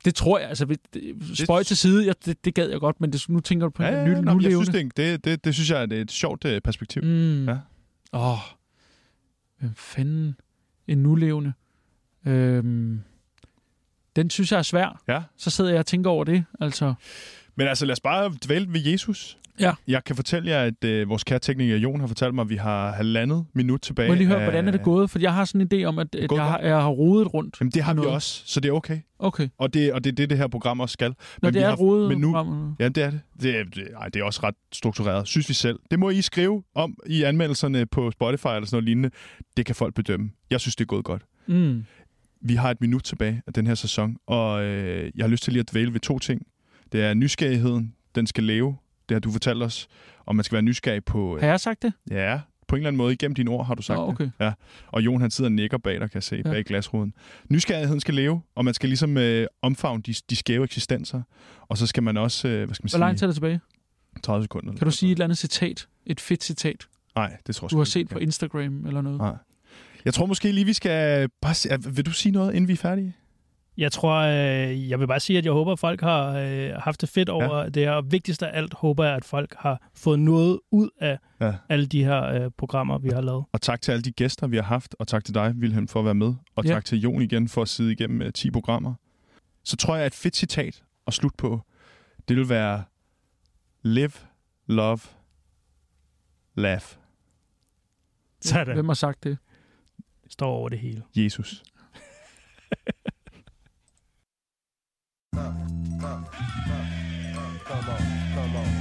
Det tror jeg, altså det- spøj til side, jeg, det, det gad jeg godt, men det, nu tænker du på Ja, en ja, ny, ja, nu jeg synes, det, er- det, det, det synes jeg er et, et sjovt øh, perspektiv. Mm. Ja. Åh, hvem fanden en nulevende? Øhm, den synes jeg er svær. Ja. Så sidder jeg og tænker over det. Altså, Men altså, lad os bare dvæle ved Jesus. Ja. Jeg kan fortælle jer, at øh, vores kære tekniker Jon har fortalt mig, at vi har halvandet minut tilbage. må jeg lige høre, af- hvordan er det gået? For jeg har sådan en idé om, at, at jeg, har, jeg har rodet rundt. Jamen, det har vi noget. også, så det er okay. Okay. Og det, og det er det, det her program også skal. Nå, det vi er har, rodet Men nu, programmet. ja, det er det. Det er, det, ej, det er også ret struktureret, synes vi selv. Det må I skrive om i anmeldelserne på Spotify eller sådan noget lignende. Det kan folk bedømme. Jeg synes, det er gået godt. Mm. Vi har et minut tilbage af den her sæson, og øh, jeg har lyst til lige at dvæle ved to ting. Det er nysgerrigheden, den skal leve. Det har du fortalt os, og man skal være nysgerrig på... Øh, Har jeg sagt det? Ja, på en eller anden måde. Igennem dine ord har du sagt Nå, okay. det. Ja. Og Jon han sidder og nikker bag dig, kan jeg se, Ja. bag glasruden. Nysgerrigheden skal leve, og man skal ligesom øh, omfavne de, de skæve eksistenser. Og så skal man også, øh, hvad skal man Hvor lang tid sige, er tilbage? 30 sekunder. Kan du sige et eller andet citat? Et fedt citat, Nej, det tror jeg du har set på Instagram eller noget? Nej. Jeg tror måske lige, vi skal... Bare, se- vil du sige noget, inden vi er færdige? Jeg tror, øh, jeg vil bare sige, at jeg håber, at folk har øh, haft det fedt over ja. det her. Og vigtigst af alt håber jeg, at folk har fået noget ud af Ja. alle de her øh, programmer, vi har lavet. Og tak til alle de gæster, vi har haft, og tak til dig, Wilhelm, for at være med. Og Ja. tak til Jon igen for at sidde igennem øh, 10 programmer. Så tror jeg, at et fedt citat at slutte på, det vil være Live, love, laugh. Sådan. Hvem har sagt det? Står over det hele. Jesus. come on, come on.